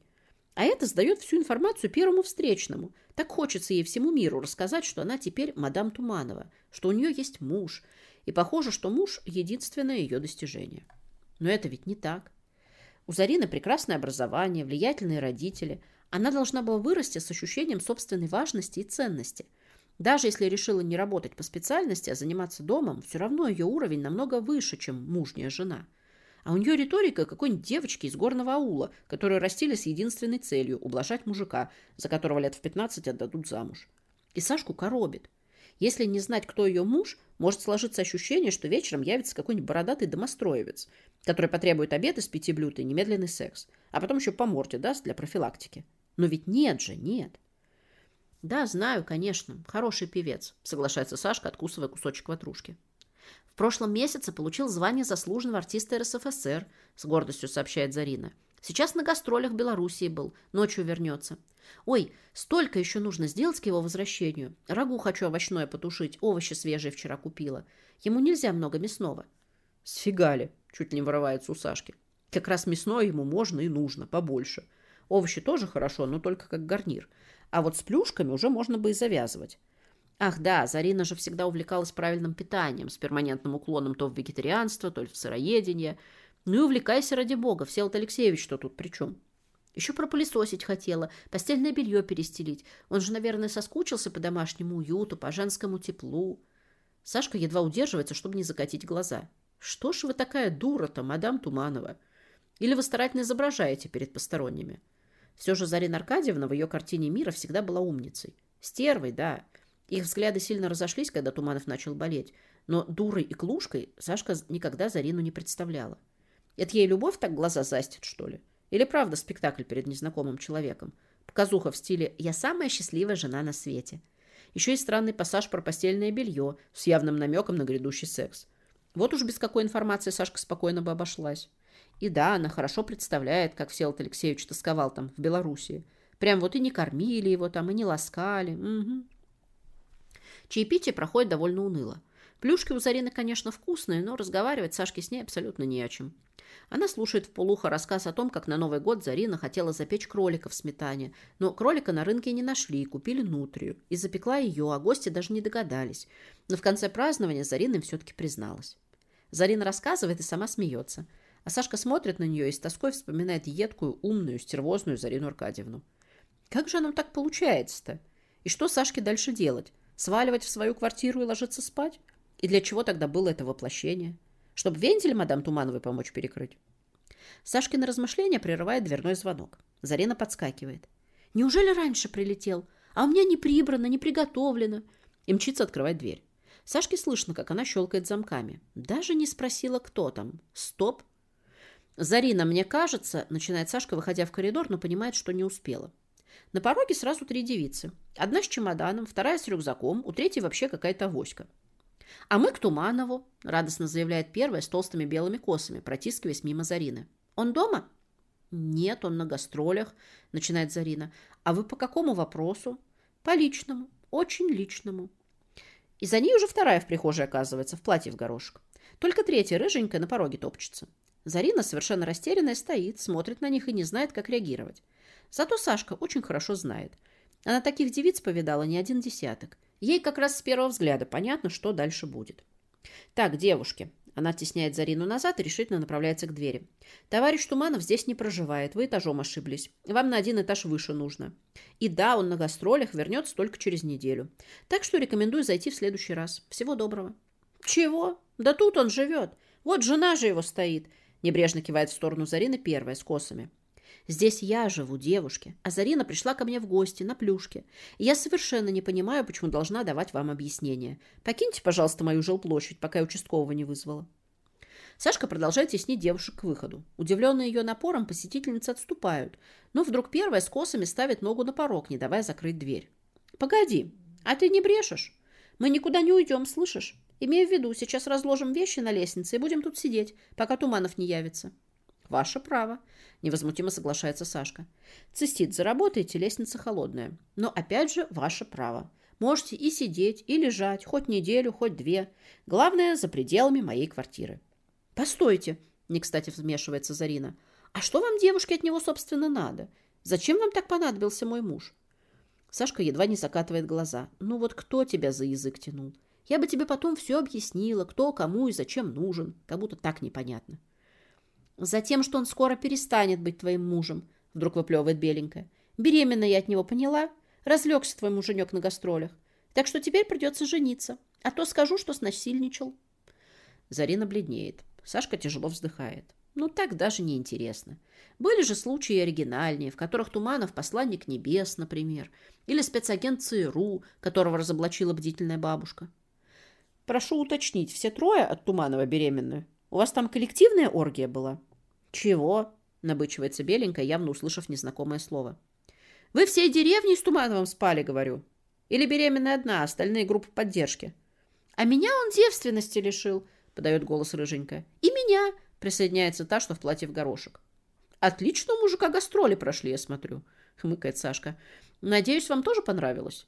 А это сдает всю информацию первому встречному. Так хочется ей всему миру рассказать, что она теперь мадам Туманова, что у нее есть муж. И похоже, что муж – единственное ее достижение. Но это ведь не так. У Зарины прекрасное образование, влиятельные родители. Она должна была вырасти с ощущением собственной важности и ценности. Даже если решила не работать по специальности, а заниматься домом, все равно ее уровень намного выше, чем мужняя жена – а у нее риторика какой-нибудь девочки из горного аула, которую растили с единственной целью – ублажать мужика, за которого лет в 15 отдадут замуж. И Сашку коробит. Если не знать, кто ее муж, может сложиться ощущение, что вечером явится какой-нибудь бородатый домостроевец, который потребует обед из пяти блюд и немедленный секс, а потом еще по морде даст для профилактики. Но ведь нет же, нет. Да, знаю, конечно, хороший певец, соглашается Сашка, откусывая кусочек ватрушки. В прошлом месяце получил звание заслуженного артиста РСФСР, с гордостью сообщает Зарина. Сейчас на гастролях Белоруссии был, ночью вернется. Ой, столько еще нужно сделать к его возвращению. Рагу хочу овощное потушить, овощи свежие вчера купила. Ему нельзя много мясного. Сфигали, чуть не вырывается у Сашки. Как раз мясное ему можно и нужно, побольше. Овощи тоже хорошо, но только как гарнир. А вот с плюшками уже можно бы и завязывать. Ах да, Зарина же всегда увлекалась правильным питанием, с перманентным уклоном то в вегетарианство, то в сыроедение. Ну и увлекайся ради бога, Всеволод Алексеевич что тут при чем? Еще пропылесосить хотела, постельное белье перестелить. Он же, наверное, соскучился по домашнему уюту, по женскому теплу. Сашка едва удерживается, чтобы не закатить глаза. Что ж вы такая дура-то, мадам Туманова? Или вы старательно изображаете перед посторонними? Все же Зарина Аркадьевна в ее картине мира всегда была умницей. Стервой, да, их взгляды сильно разошлись, когда Туманов начал болеть, но дурой и клушкой Сашка никогда Зарину не представляла. Это ей любовь так глаза застит, что ли? Или правда спектакль перед незнакомым человеком? Показуха в стиле «Я самая счастливая жена на свете». Еще и странный пассаж про постельное белье с явным намеком на грядущий секс. Вот уж без какой информации Сашка спокойно бы обошлась. И да, она хорошо представляет, как Всеволод Алексеевич тосковал там, в Белоруссии. Прям вот и не кормили его там, и не ласкали. Угу. Чаепитие проходит довольно уныло. Плюшки у Зарины, конечно, вкусные, но разговаривать Сашке с ней абсолютно не о чем. Она слушает в полухо рассказ о том, как на Новый год Зарина хотела запечь кролика в сметане, но кролика на рынке не нашли, купили нутрию. И запекла ее, а гости даже не догадались. Но в конце празднования Зарина им все-таки призналась. Зарина рассказывает и сама смеется. А Сашка смотрит на нее и с тоской вспоминает едкую, умную, стервозную Зарину Аркадьевну. Как же оно так получается-то? И что Сашке дальше делать? Сваливать в свою квартиру и ложиться спать? И для чего тогда было это воплощение? Чтобы вентиль мадам Тумановой помочь перекрыть? Сашкины размышления прерывает дверной звонок. Зарина подскакивает. «Неужели раньше прилетел? А у меня не прибрано, не приготовлено». И мчится открывать дверь. Сашке слышно, как она щелкает замками. Даже не спросила, кто там. Стоп. «Зарина, мне кажется...» — начинает Сашка, выходя в коридор, но понимает, что не успела. На пороге сразу три девицы. Одна с чемоданом, вторая с рюкзаком, у третьей вообще какая-то авоська. «А мы к Туманову», — радостно заявляет первая с толстыми белыми косами, протискиваясь мимо Зарины. «Он дома?» «Нет, он на гастролях», — начинает Зарина. «А вы по какому вопросу?» «По личному, очень личному». И за ней уже вторая в прихожей оказывается, в платье в горошек. Только третья, рыженькая, на пороге топчется. Зарина, совершенно растерянная, стоит, смотрит на них и не знает, как реагировать. Зато Сашка очень хорошо знает. Она таких девиц повидала не один десяток. Ей как раз с первого взгляда понятно, что дальше будет. «Так, девушки». Она оттесняет Зарину назад и решительно направляется к двери. «Товарищ Туманов здесь не проживает. Вы этажом ошиблись. Вам на один этаж выше нужно. И да, он на гастролях вернется только через неделю. Так что рекомендую зайти в следующий раз. Всего доброго». «Чего? Да тут он живет. Вот жена же его стоит». Небрежно кивает в сторону Зарины первая, с косами. Здесь я живу, девушки, а Зарина пришла ко мне в гости на плюшке. И я совершенно не понимаю, почему должна давать вам объяснение. Покиньте, пожалуйста, мою жилплощадь, пока я участкового не вызвала. Сашка продолжает теснить девушек к выходу. Удивленные ее напором, посетительницы отступают. Но вдруг первая с косами ставит ногу на порог, не давая закрыть дверь. «Погоди, а ты не брешешь? Мы никуда не уйдем, слышишь? Имею в виду, сейчас разложим вещи на лестнице и будем тут сидеть, пока Туманов не явится». «Ваше право», — невозмутимо соглашается Сашка. «Цистит, заработаете, лестница холодная. Но опять же, ваше право. Можете и сидеть, и лежать, хоть неделю, хоть две. Главное, за пределами моей квартиры». «Постойте», — не кстати вмешивается Зарина. «А что вам, девушке, от него, собственно, надо? Зачем вам так понадобился мой муж?» Сашка едва не закатывает глаза. «Ну вот кто тебя за язык тянул? Я бы тебе потом все объяснила, кто, кому и зачем нужен. Как будто так непонятно». Затем, что он скоро перестанет быть твоим мужем, вдруг выплевывает беленькая. Беременна я от него поняла. Разлегся твой муженек на гастролях. Так что теперь придется жениться. А то скажу, что снасильничал. Зарина бледнеет. Сашка тяжело вздыхает. Ну, так даже не интересно. Были же случаи оригинальнее, в которых Туманов посланник небес, например, или спецагент ЦРУ, которого разоблачила бдительная бабушка. Прошу уточнить, все трое от Туманова беременны? У вас там коллективная оргия была? «Чего?» — набычивается беленькая, явно услышав незнакомое слово. «Вы всей деревней с Тумановым спали, говорю. Или беременная одна, остальные группы поддержки?» «А меня он девственности лишил», — подает голос рыженькая. «И меня», — присоединяется та, что в платье в горошек. «Отлично мужика гастроли прошли, я смотрю», — хмыкает Сашка. «Надеюсь, вам тоже понравилось?»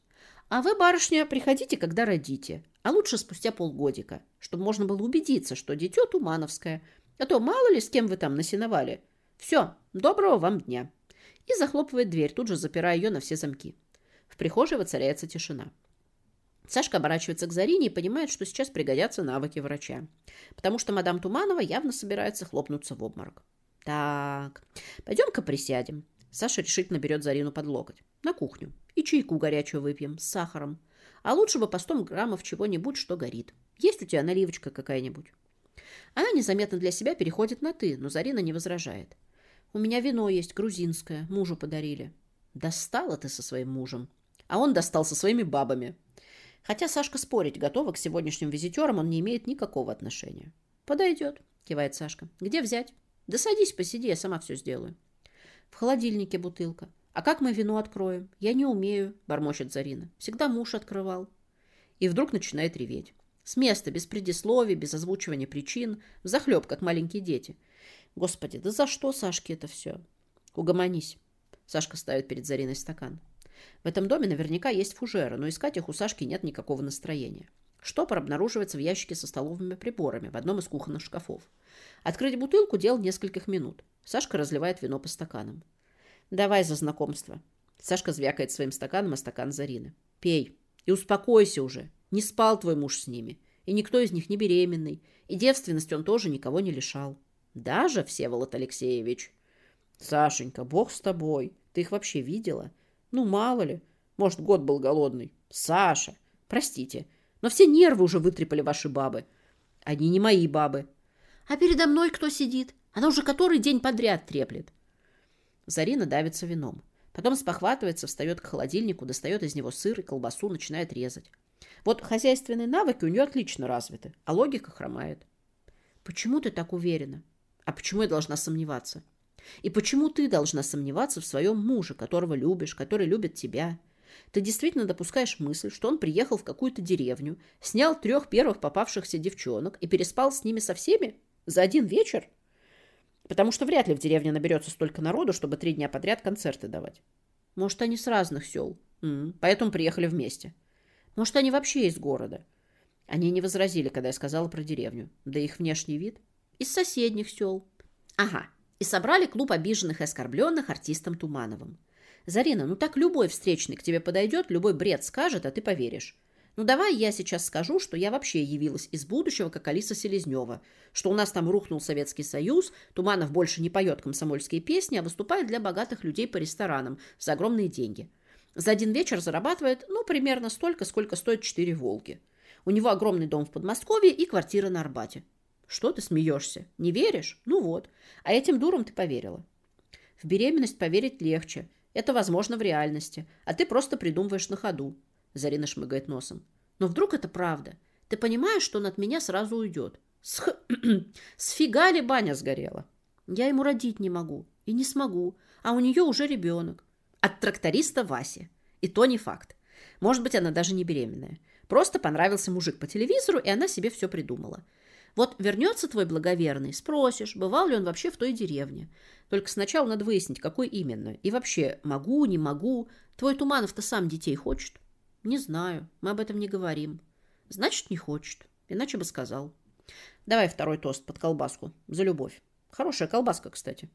«А вы, барышня, приходите, когда родите, а лучше спустя полгодика, чтобы можно было убедиться, что дитё тумановское, а то мало ли с кем вы там насиновали. Все, доброго вам дня. И захлопывает дверь, тут же запирая ее на все замки. В прихожей воцаряется тишина. Сашка оборачивается к Зарине и понимает, что сейчас пригодятся навыки врача. Потому что мадам Туманова явно собирается хлопнуться в обморок. Так, пойдем-ка присядем. Саша решительно берет Зарину под локоть. На кухню. И чайку горячую выпьем с сахаром. А лучше бы по 100 граммов чего-нибудь, что горит. Есть у тебя наливочка какая-нибудь? Она незаметно для себя переходит на «ты», но Зарина не возражает. «У меня вино есть, грузинское, мужу подарили». «Достала ты со своим мужем». А он достал со своими бабами. Хотя Сашка спорить готова, к сегодняшним визитерам он не имеет никакого отношения. «Подойдет», — кивает Сашка. «Где взять?» «Да садись, посиди, я сама все сделаю». «В холодильнике бутылка». «А как мы вино откроем?» «Я не умею», — бормочет Зарина. «Всегда муж открывал». И вдруг начинает реветь. С места, без предисловий, без озвучивания причин, взахлеб, как маленькие дети. Господи, да за что Сашке это все? Угомонись. Сашка ставит перед Зариной стакан. В этом доме наверняка есть фужеры, но искать их у Сашки нет никакого настроения. Штопор обнаруживается в ящике со столовыми приборами в одном из кухонных шкафов. Открыть бутылку – дело нескольких минут. Сашка разливает вино по стаканам. «Давай за знакомство». Сашка звякает своим стаканом, а стакан Зарины. «Пей. И успокойся уже. Не спал твой муж с ними. И никто из них не беременный. И девственность он тоже никого не лишал. Даже Всеволод Алексеевич». «Сашенька, бог с тобой. Ты их вообще видела? Ну, мало ли. Может, год был голодный. Саша, простите, но все нервы уже вытрепали ваши бабы. Они не мои бабы. А передо мной кто сидит? Она уже который день подряд треплет. Зарина давится вином. Потом спохватывается, встает к холодильнику, достает из него сыр и колбасу, начинает резать. Вот хозяйственные навыки у нее отлично развиты, а логика хромает. Почему ты так уверена? А почему я должна сомневаться? И почему ты должна сомневаться в своем муже, которого любишь, который любит тебя? Ты действительно допускаешь мысль, что он приехал в какую-то деревню, снял трех первых попавшихся девчонок и переспал с ними со всеми за один вечер? Потому что вряд ли в деревне наберется столько народу, чтобы три дня подряд концерты давать. Может, они с разных сел, поэтому приехали вместе. Может, они вообще из города. Они не возразили, когда я сказала про деревню. Да их внешний вид. Из соседних сел. Ага, и собрали клуб обиженных и оскорбленных артистом Тумановым. Зарина, ну так любой встречный к тебе подойдет, любой бред скажет, а ты поверишь. Ну давай я сейчас скажу, что я вообще явилась из будущего, как Алиса Селезнева, что у нас там рухнул Советский Союз, Туманов больше не поет комсомольские песни, а выступает для богатых людей по ресторанам за огромные деньги. За один вечер зарабатывает, ну, примерно столько, сколько стоит четыре «Волги». У него огромный дом в Подмосковье и квартира на Арбате. Что ты смеешься? Не веришь? Ну вот. А этим дурам ты поверила. В беременность поверить легче. Это возможно в реальности. А ты просто придумываешь на ходу. Зарина шмыгает носом. Но вдруг это правда? Ты понимаешь, что он от меня сразу уйдет? С, Сфига ли баня сгорела? Я ему родить не могу. И не смогу. А у нее уже ребенок. От тракториста Васи. И то не факт. Может быть, она даже не беременная. Просто понравился мужик по телевизору, и она себе все придумала. Вот вернется твой благоверный, спросишь, бывал ли он вообще в той деревне. Только сначала надо выяснить, какой именно. И вообще, могу, не могу. Твой Туманов-то сам детей хочет? Не знаю, мы об этом не говорим. Значит, не хочет. Иначе бы сказал. Давай второй тост под колбаску. За любовь. Хорошая колбаска, кстати.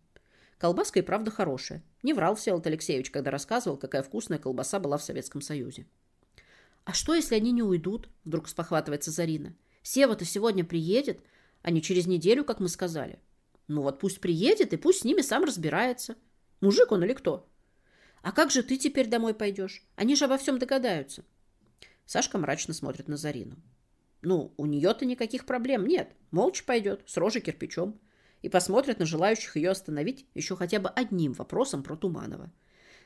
Колбаска и правда хорошая. Не врал Всеволод Алексеевич, когда рассказывал, какая вкусная колбаса была в Советском Союзе. «А что, если они не уйдут?» – вдруг спохватывается Зарина. Сева-то сегодня приедет, а не через неделю, как мы сказали. Ну вот пусть приедет и пусть с ними сам разбирается. Мужик он или кто? А как же ты теперь домой пойдешь? Они же обо всем догадаются. Сашка мрачно смотрит на Зарину. Ну, у нее-то никаких проблем нет. Молча пойдет, с рожей кирпичом. И посмотрит на желающих ее остановить еще хотя бы одним вопросом про Туманова.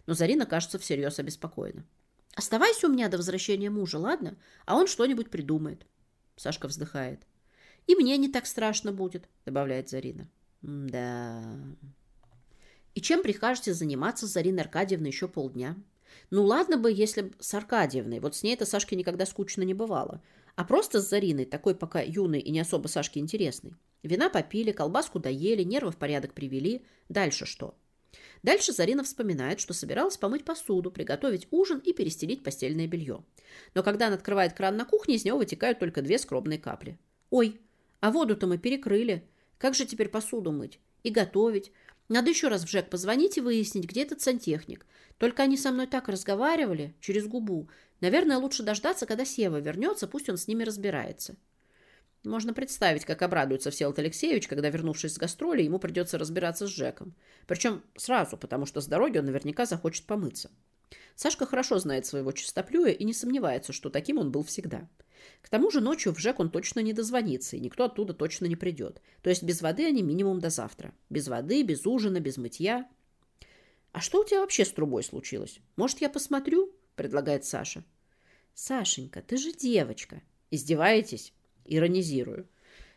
Но Зарина, кажется, всерьез обеспокоена. Оставайся у меня до возвращения мужа, ладно? А он что-нибудь придумает. Сашка вздыхает. «И мне не так страшно будет», — добавляет Зарина. «Да...» «И чем прикажете заниматься с Зариной Аркадьевной еще полдня?» «Ну ладно бы, если с Аркадьевной, вот с ней-то Сашке никогда скучно не бывало. А просто с Зариной, такой пока юный и не особо Сашке интересный. Вина попили, колбаску доели, нервы в порядок привели. Дальше что?» Дальше Зарина вспоминает, что собиралась помыть посуду, приготовить ужин и перестелить постельное белье. Но когда она открывает кран на кухне, из него вытекают только две скромные капли. «Ой, а воду-то мы перекрыли. Как же теперь посуду мыть? И готовить? Надо еще раз в ЖЭК позвонить и выяснить, где этот сантехник. Только они со мной так разговаривали, через губу. Наверное, лучше дождаться, когда Сева вернется, пусть он с ними разбирается». Можно представить, как обрадуется Всеволод Алексеевич, когда, вернувшись с гастроли, ему придется разбираться с Жеком. Причем сразу, потому что с дороги он наверняка захочет помыться. Сашка хорошо знает своего чистоплюя и не сомневается, что таким он был всегда. К тому же ночью в ЖЭК он точно не дозвонится, и никто оттуда точно не придет. То есть без воды они минимум до завтра. Без воды, без ужина, без мытья. «А что у тебя вообще с трубой случилось? Может, я посмотрю?» – предлагает Саша. «Сашенька, ты же девочка. Издеваетесь?» Иронизирую.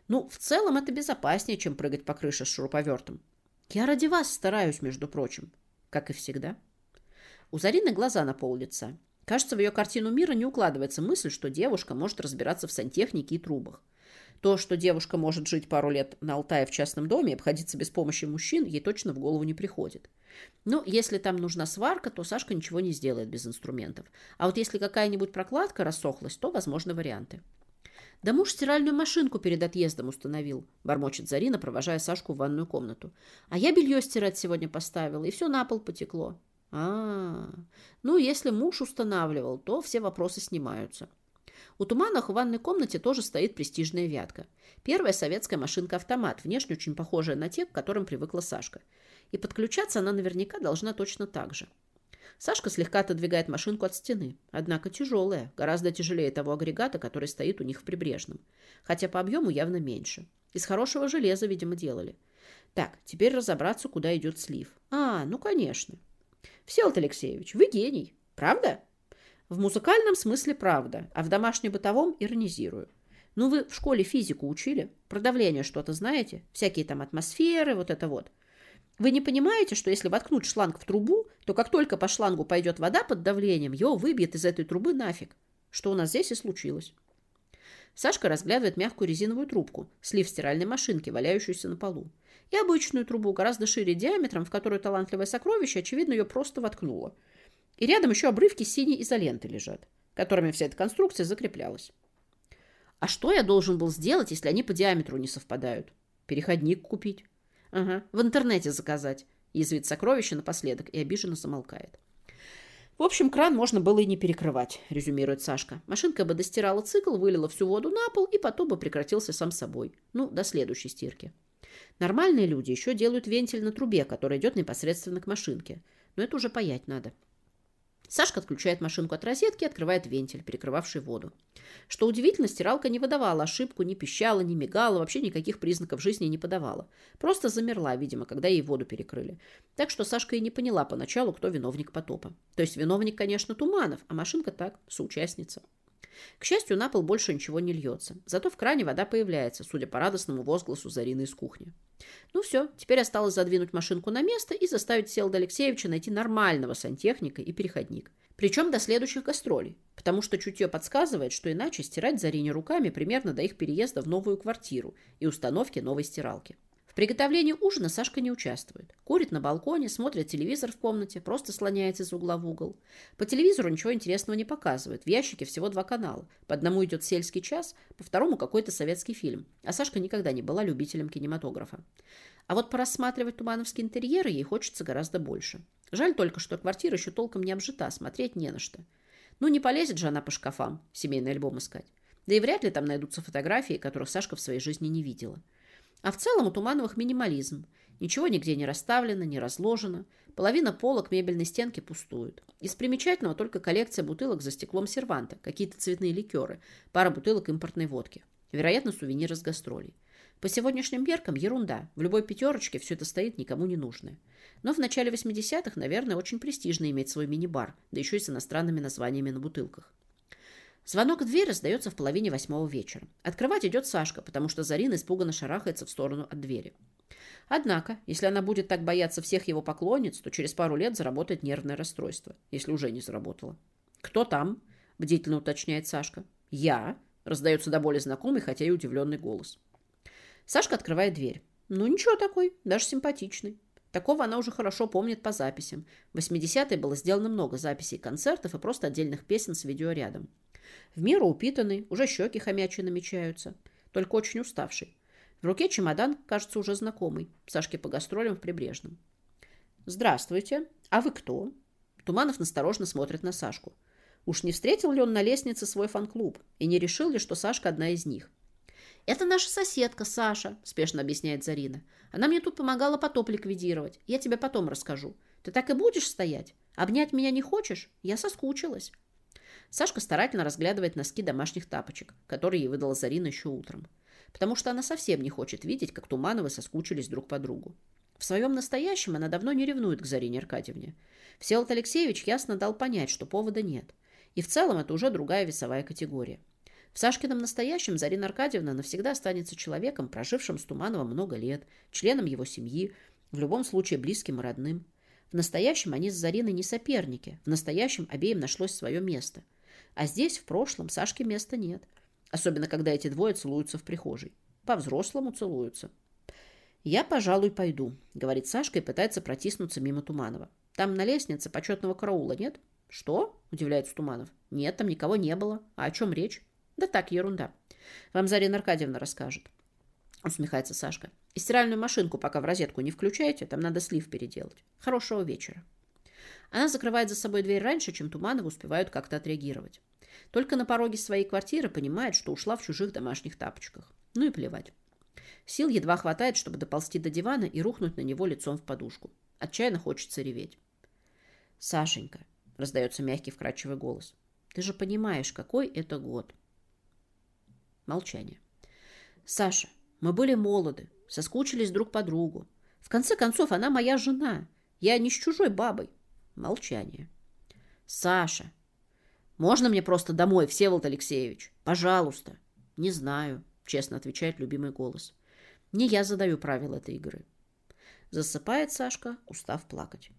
Ну, в целом это безопаснее, чем прыгать по крыше с шуруповертом. Я ради вас стараюсь, между прочим. Как и всегда. У Зарины глаза на пол лица. Кажется, в ее картину мира не укладывается мысль, что девушка может разбираться в сантехнике и трубах. То, что девушка может жить пару лет на Алтае в частном доме и обходиться без помощи мужчин, ей точно в голову не приходит. Но если там нужна сварка, то Сашка ничего не сделает без инструментов. А вот если какая-нибудь прокладка рассохлась, то возможны варианты. Да муж стиральную машинку перед отъездом установил, бормочет Зарина, провожая Сашку в ванную комнату. А я белье стирать сегодня поставила, и все на пол потекло. А, -а, -а. ну если муж устанавливал, то все вопросы снимаются. У Туманах в ванной комнате тоже стоит престижная вятка. Первая советская машинка-автомат, внешне очень похожая на те, к которым привыкла Сашка. И подключаться она наверняка должна точно так же. Сашка слегка отодвигает машинку от стены, однако тяжелая, гораздо тяжелее того агрегата, который стоит у них в прибрежном, хотя по объему явно меньше. Из хорошего железа, видимо, делали. Так, теперь разобраться, куда идет слив. А, ну, конечно. Всеволод Алексеевич, вы гений, правда? В музыкальном смысле правда, а в домашнем-бытовом иронизирую. Ну, вы в школе физику учили? Про давление что-то знаете? Всякие там атмосферы, вот это вот. Вы не понимаете, что если воткнуть шланг в трубу, то как только по шлангу пойдет вода под давлением, его выбьет из этой трубы нафиг. Что у нас здесь и случилось. Сашка разглядывает мягкую резиновую трубку, слив стиральной машинки, валяющуюся на полу. И обычную трубу, гораздо шире диаметром, в которую талантливое сокровище, очевидно, ее просто воткнуло. И рядом еще обрывки синей изоленты лежат, которыми вся эта конструкция закреплялась. А что я должен был сделать, если они по диаметру не совпадают? Переходник купить. Ага, в интернете заказать. Язвит сокровище напоследок и обиженно замолкает. В общем, кран можно было и не перекрывать, резюмирует Сашка. Машинка бы достирала цикл, вылила всю воду на пол, и потом бы прекратился сам собой. Ну, до следующей стирки. Нормальные люди еще делают вентиль на трубе, который идет непосредственно к машинке. Но это уже паять надо. Сашка отключает машинку от розетки и открывает вентиль, перекрывавший воду. Что удивительно, стиралка не выдавала ошибку, не пищала, не мигала, вообще никаких признаков жизни не подавала. Просто замерла, видимо, когда ей воду перекрыли. Так что Сашка и не поняла поначалу, кто виновник потопа. То есть виновник, конечно, Туманов, а машинка так, соучастница. К счастью, на пол больше ничего не льется. Зато в кране вода появляется, судя по радостному возгласу Зарины из кухни. Ну все, теперь осталось задвинуть машинку на место и заставить Селда Алексеевича найти нормального сантехника и переходник. Причем до следующих гастролей, потому что чутье подсказывает, что иначе стирать Зарине руками примерно до их переезда в новую квартиру и установки новой стиралки. В приготовлении ужина Сашка не участвует. Курит на балконе, смотрит телевизор в комнате, просто слоняется из угла в угол. По телевизору ничего интересного не показывает. В ящике всего два канала. По одному идет «Сельский час», по второму какой-то советский фильм. А Сашка никогда не была любителем кинематографа. А вот порассматривать тумановские интерьеры ей хочется гораздо больше. Жаль только, что квартира еще толком не обжита, смотреть не на что. Ну, не полезет же она по шкафам семейный альбом искать. Да и вряд ли там найдутся фотографии, которых Сашка в своей жизни не видела. А в целом у Тумановых минимализм. Ничего нигде не расставлено, не разложено. Половина полок мебельной стенки пустует. Из примечательного только коллекция бутылок за стеклом серванта, какие-то цветные ликеры, пара бутылок импортной водки. Вероятно, сувенир из гастролей. По сегодняшним меркам ерунда. В любой пятерочке все это стоит никому не нужное. Но в начале 80-х, наверное, очень престижно иметь свой мини-бар, да еще и с иностранными названиями на бутылках. Звонок в дверь раздается в половине восьмого вечера. Открывать идет Сашка, потому что Зарина испуганно шарахается в сторону от двери. Однако, если она будет так бояться всех его поклонниц, то через пару лет заработает нервное расстройство, если уже не заработала. «Кто там?» – бдительно уточняет Сашка. «Я», – раздается до боли знакомый, хотя и удивленный голос. Сашка открывает дверь. Ну, ничего такой, даже симпатичный. Такого она уже хорошо помнит по записям. В 80-е было сделано много записей концертов и просто отдельных песен с видеорядом. В меру упитанный, уже щеки хомячие намечаются, только очень уставший. В руке чемодан, кажется, уже знакомый. Сашке по гастролям в Прибрежном. «Здравствуйте. А вы кто?» Туманов насторожно смотрит на Сашку. Уж не встретил ли он на лестнице свой фан-клуб и не решил ли, что Сашка одна из них? «Это наша соседка, Саша», – спешно объясняет Зарина. «Она мне тут помогала потоп ликвидировать. Я тебе потом расскажу. Ты так и будешь стоять? Обнять меня не хочешь? Я соскучилась». Сашка старательно разглядывает носки домашних тапочек, которые ей выдала Зарина еще утром. Потому что она совсем не хочет видеть, как Тумановы соскучились друг по другу. В своем настоящем она давно не ревнует к Зарине Аркадьевне. Всеволод Алексеевич ясно дал понять, что повода нет. И в целом это уже другая весовая категория. В Сашкином настоящем Зарина Аркадьевна навсегда останется человеком, прожившим с Тумановым много лет, членом его семьи, в любом случае близким и родным. В настоящем они с Зариной не соперники, в настоящем обеим нашлось свое место – а здесь, в прошлом, Сашке места нет. Особенно, когда эти двое целуются в прихожей. По-взрослому целуются. «Я, пожалуй, пойду», — говорит Сашка и пытается протиснуться мимо Туманова. «Там на лестнице почетного караула нет?» «Что?» — удивляется Туманов. «Нет, там никого не было. А о чем речь?» Да так, ерунда. Вам Зарина Аркадьевна расскажет. Усмехается Сашка. И стиральную машинку пока в розетку не включайте, там надо слив переделать. Хорошего вечера. Она закрывает за собой дверь раньше, чем Тумановы успевают как-то отреагировать. Только на пороге своей квартиры понимает, что ушла в чужих домашних тапочках. Ну и плевать. Сил едва хватает, чтобы доползти до дивана и рухнуть на него лицом в подушку. Отчаянно хочется реветь. «Сашенька», — раздается мягкий вкрадчивый голос, — «ты же понимаешь, какой это год». Молчание. «Саша, мы были молоды, соскучились друг по другу. В конце концов, она моя жена. Я не с чужой бабой». Молчание. «Саша, можно мне просто домой, Всеволод Алексеевич? Пожалуйста». «Не знаю», — честно отвечает любимый голос. «Не я задаю правила этой игры». Засыпает Сашка, устав плакать.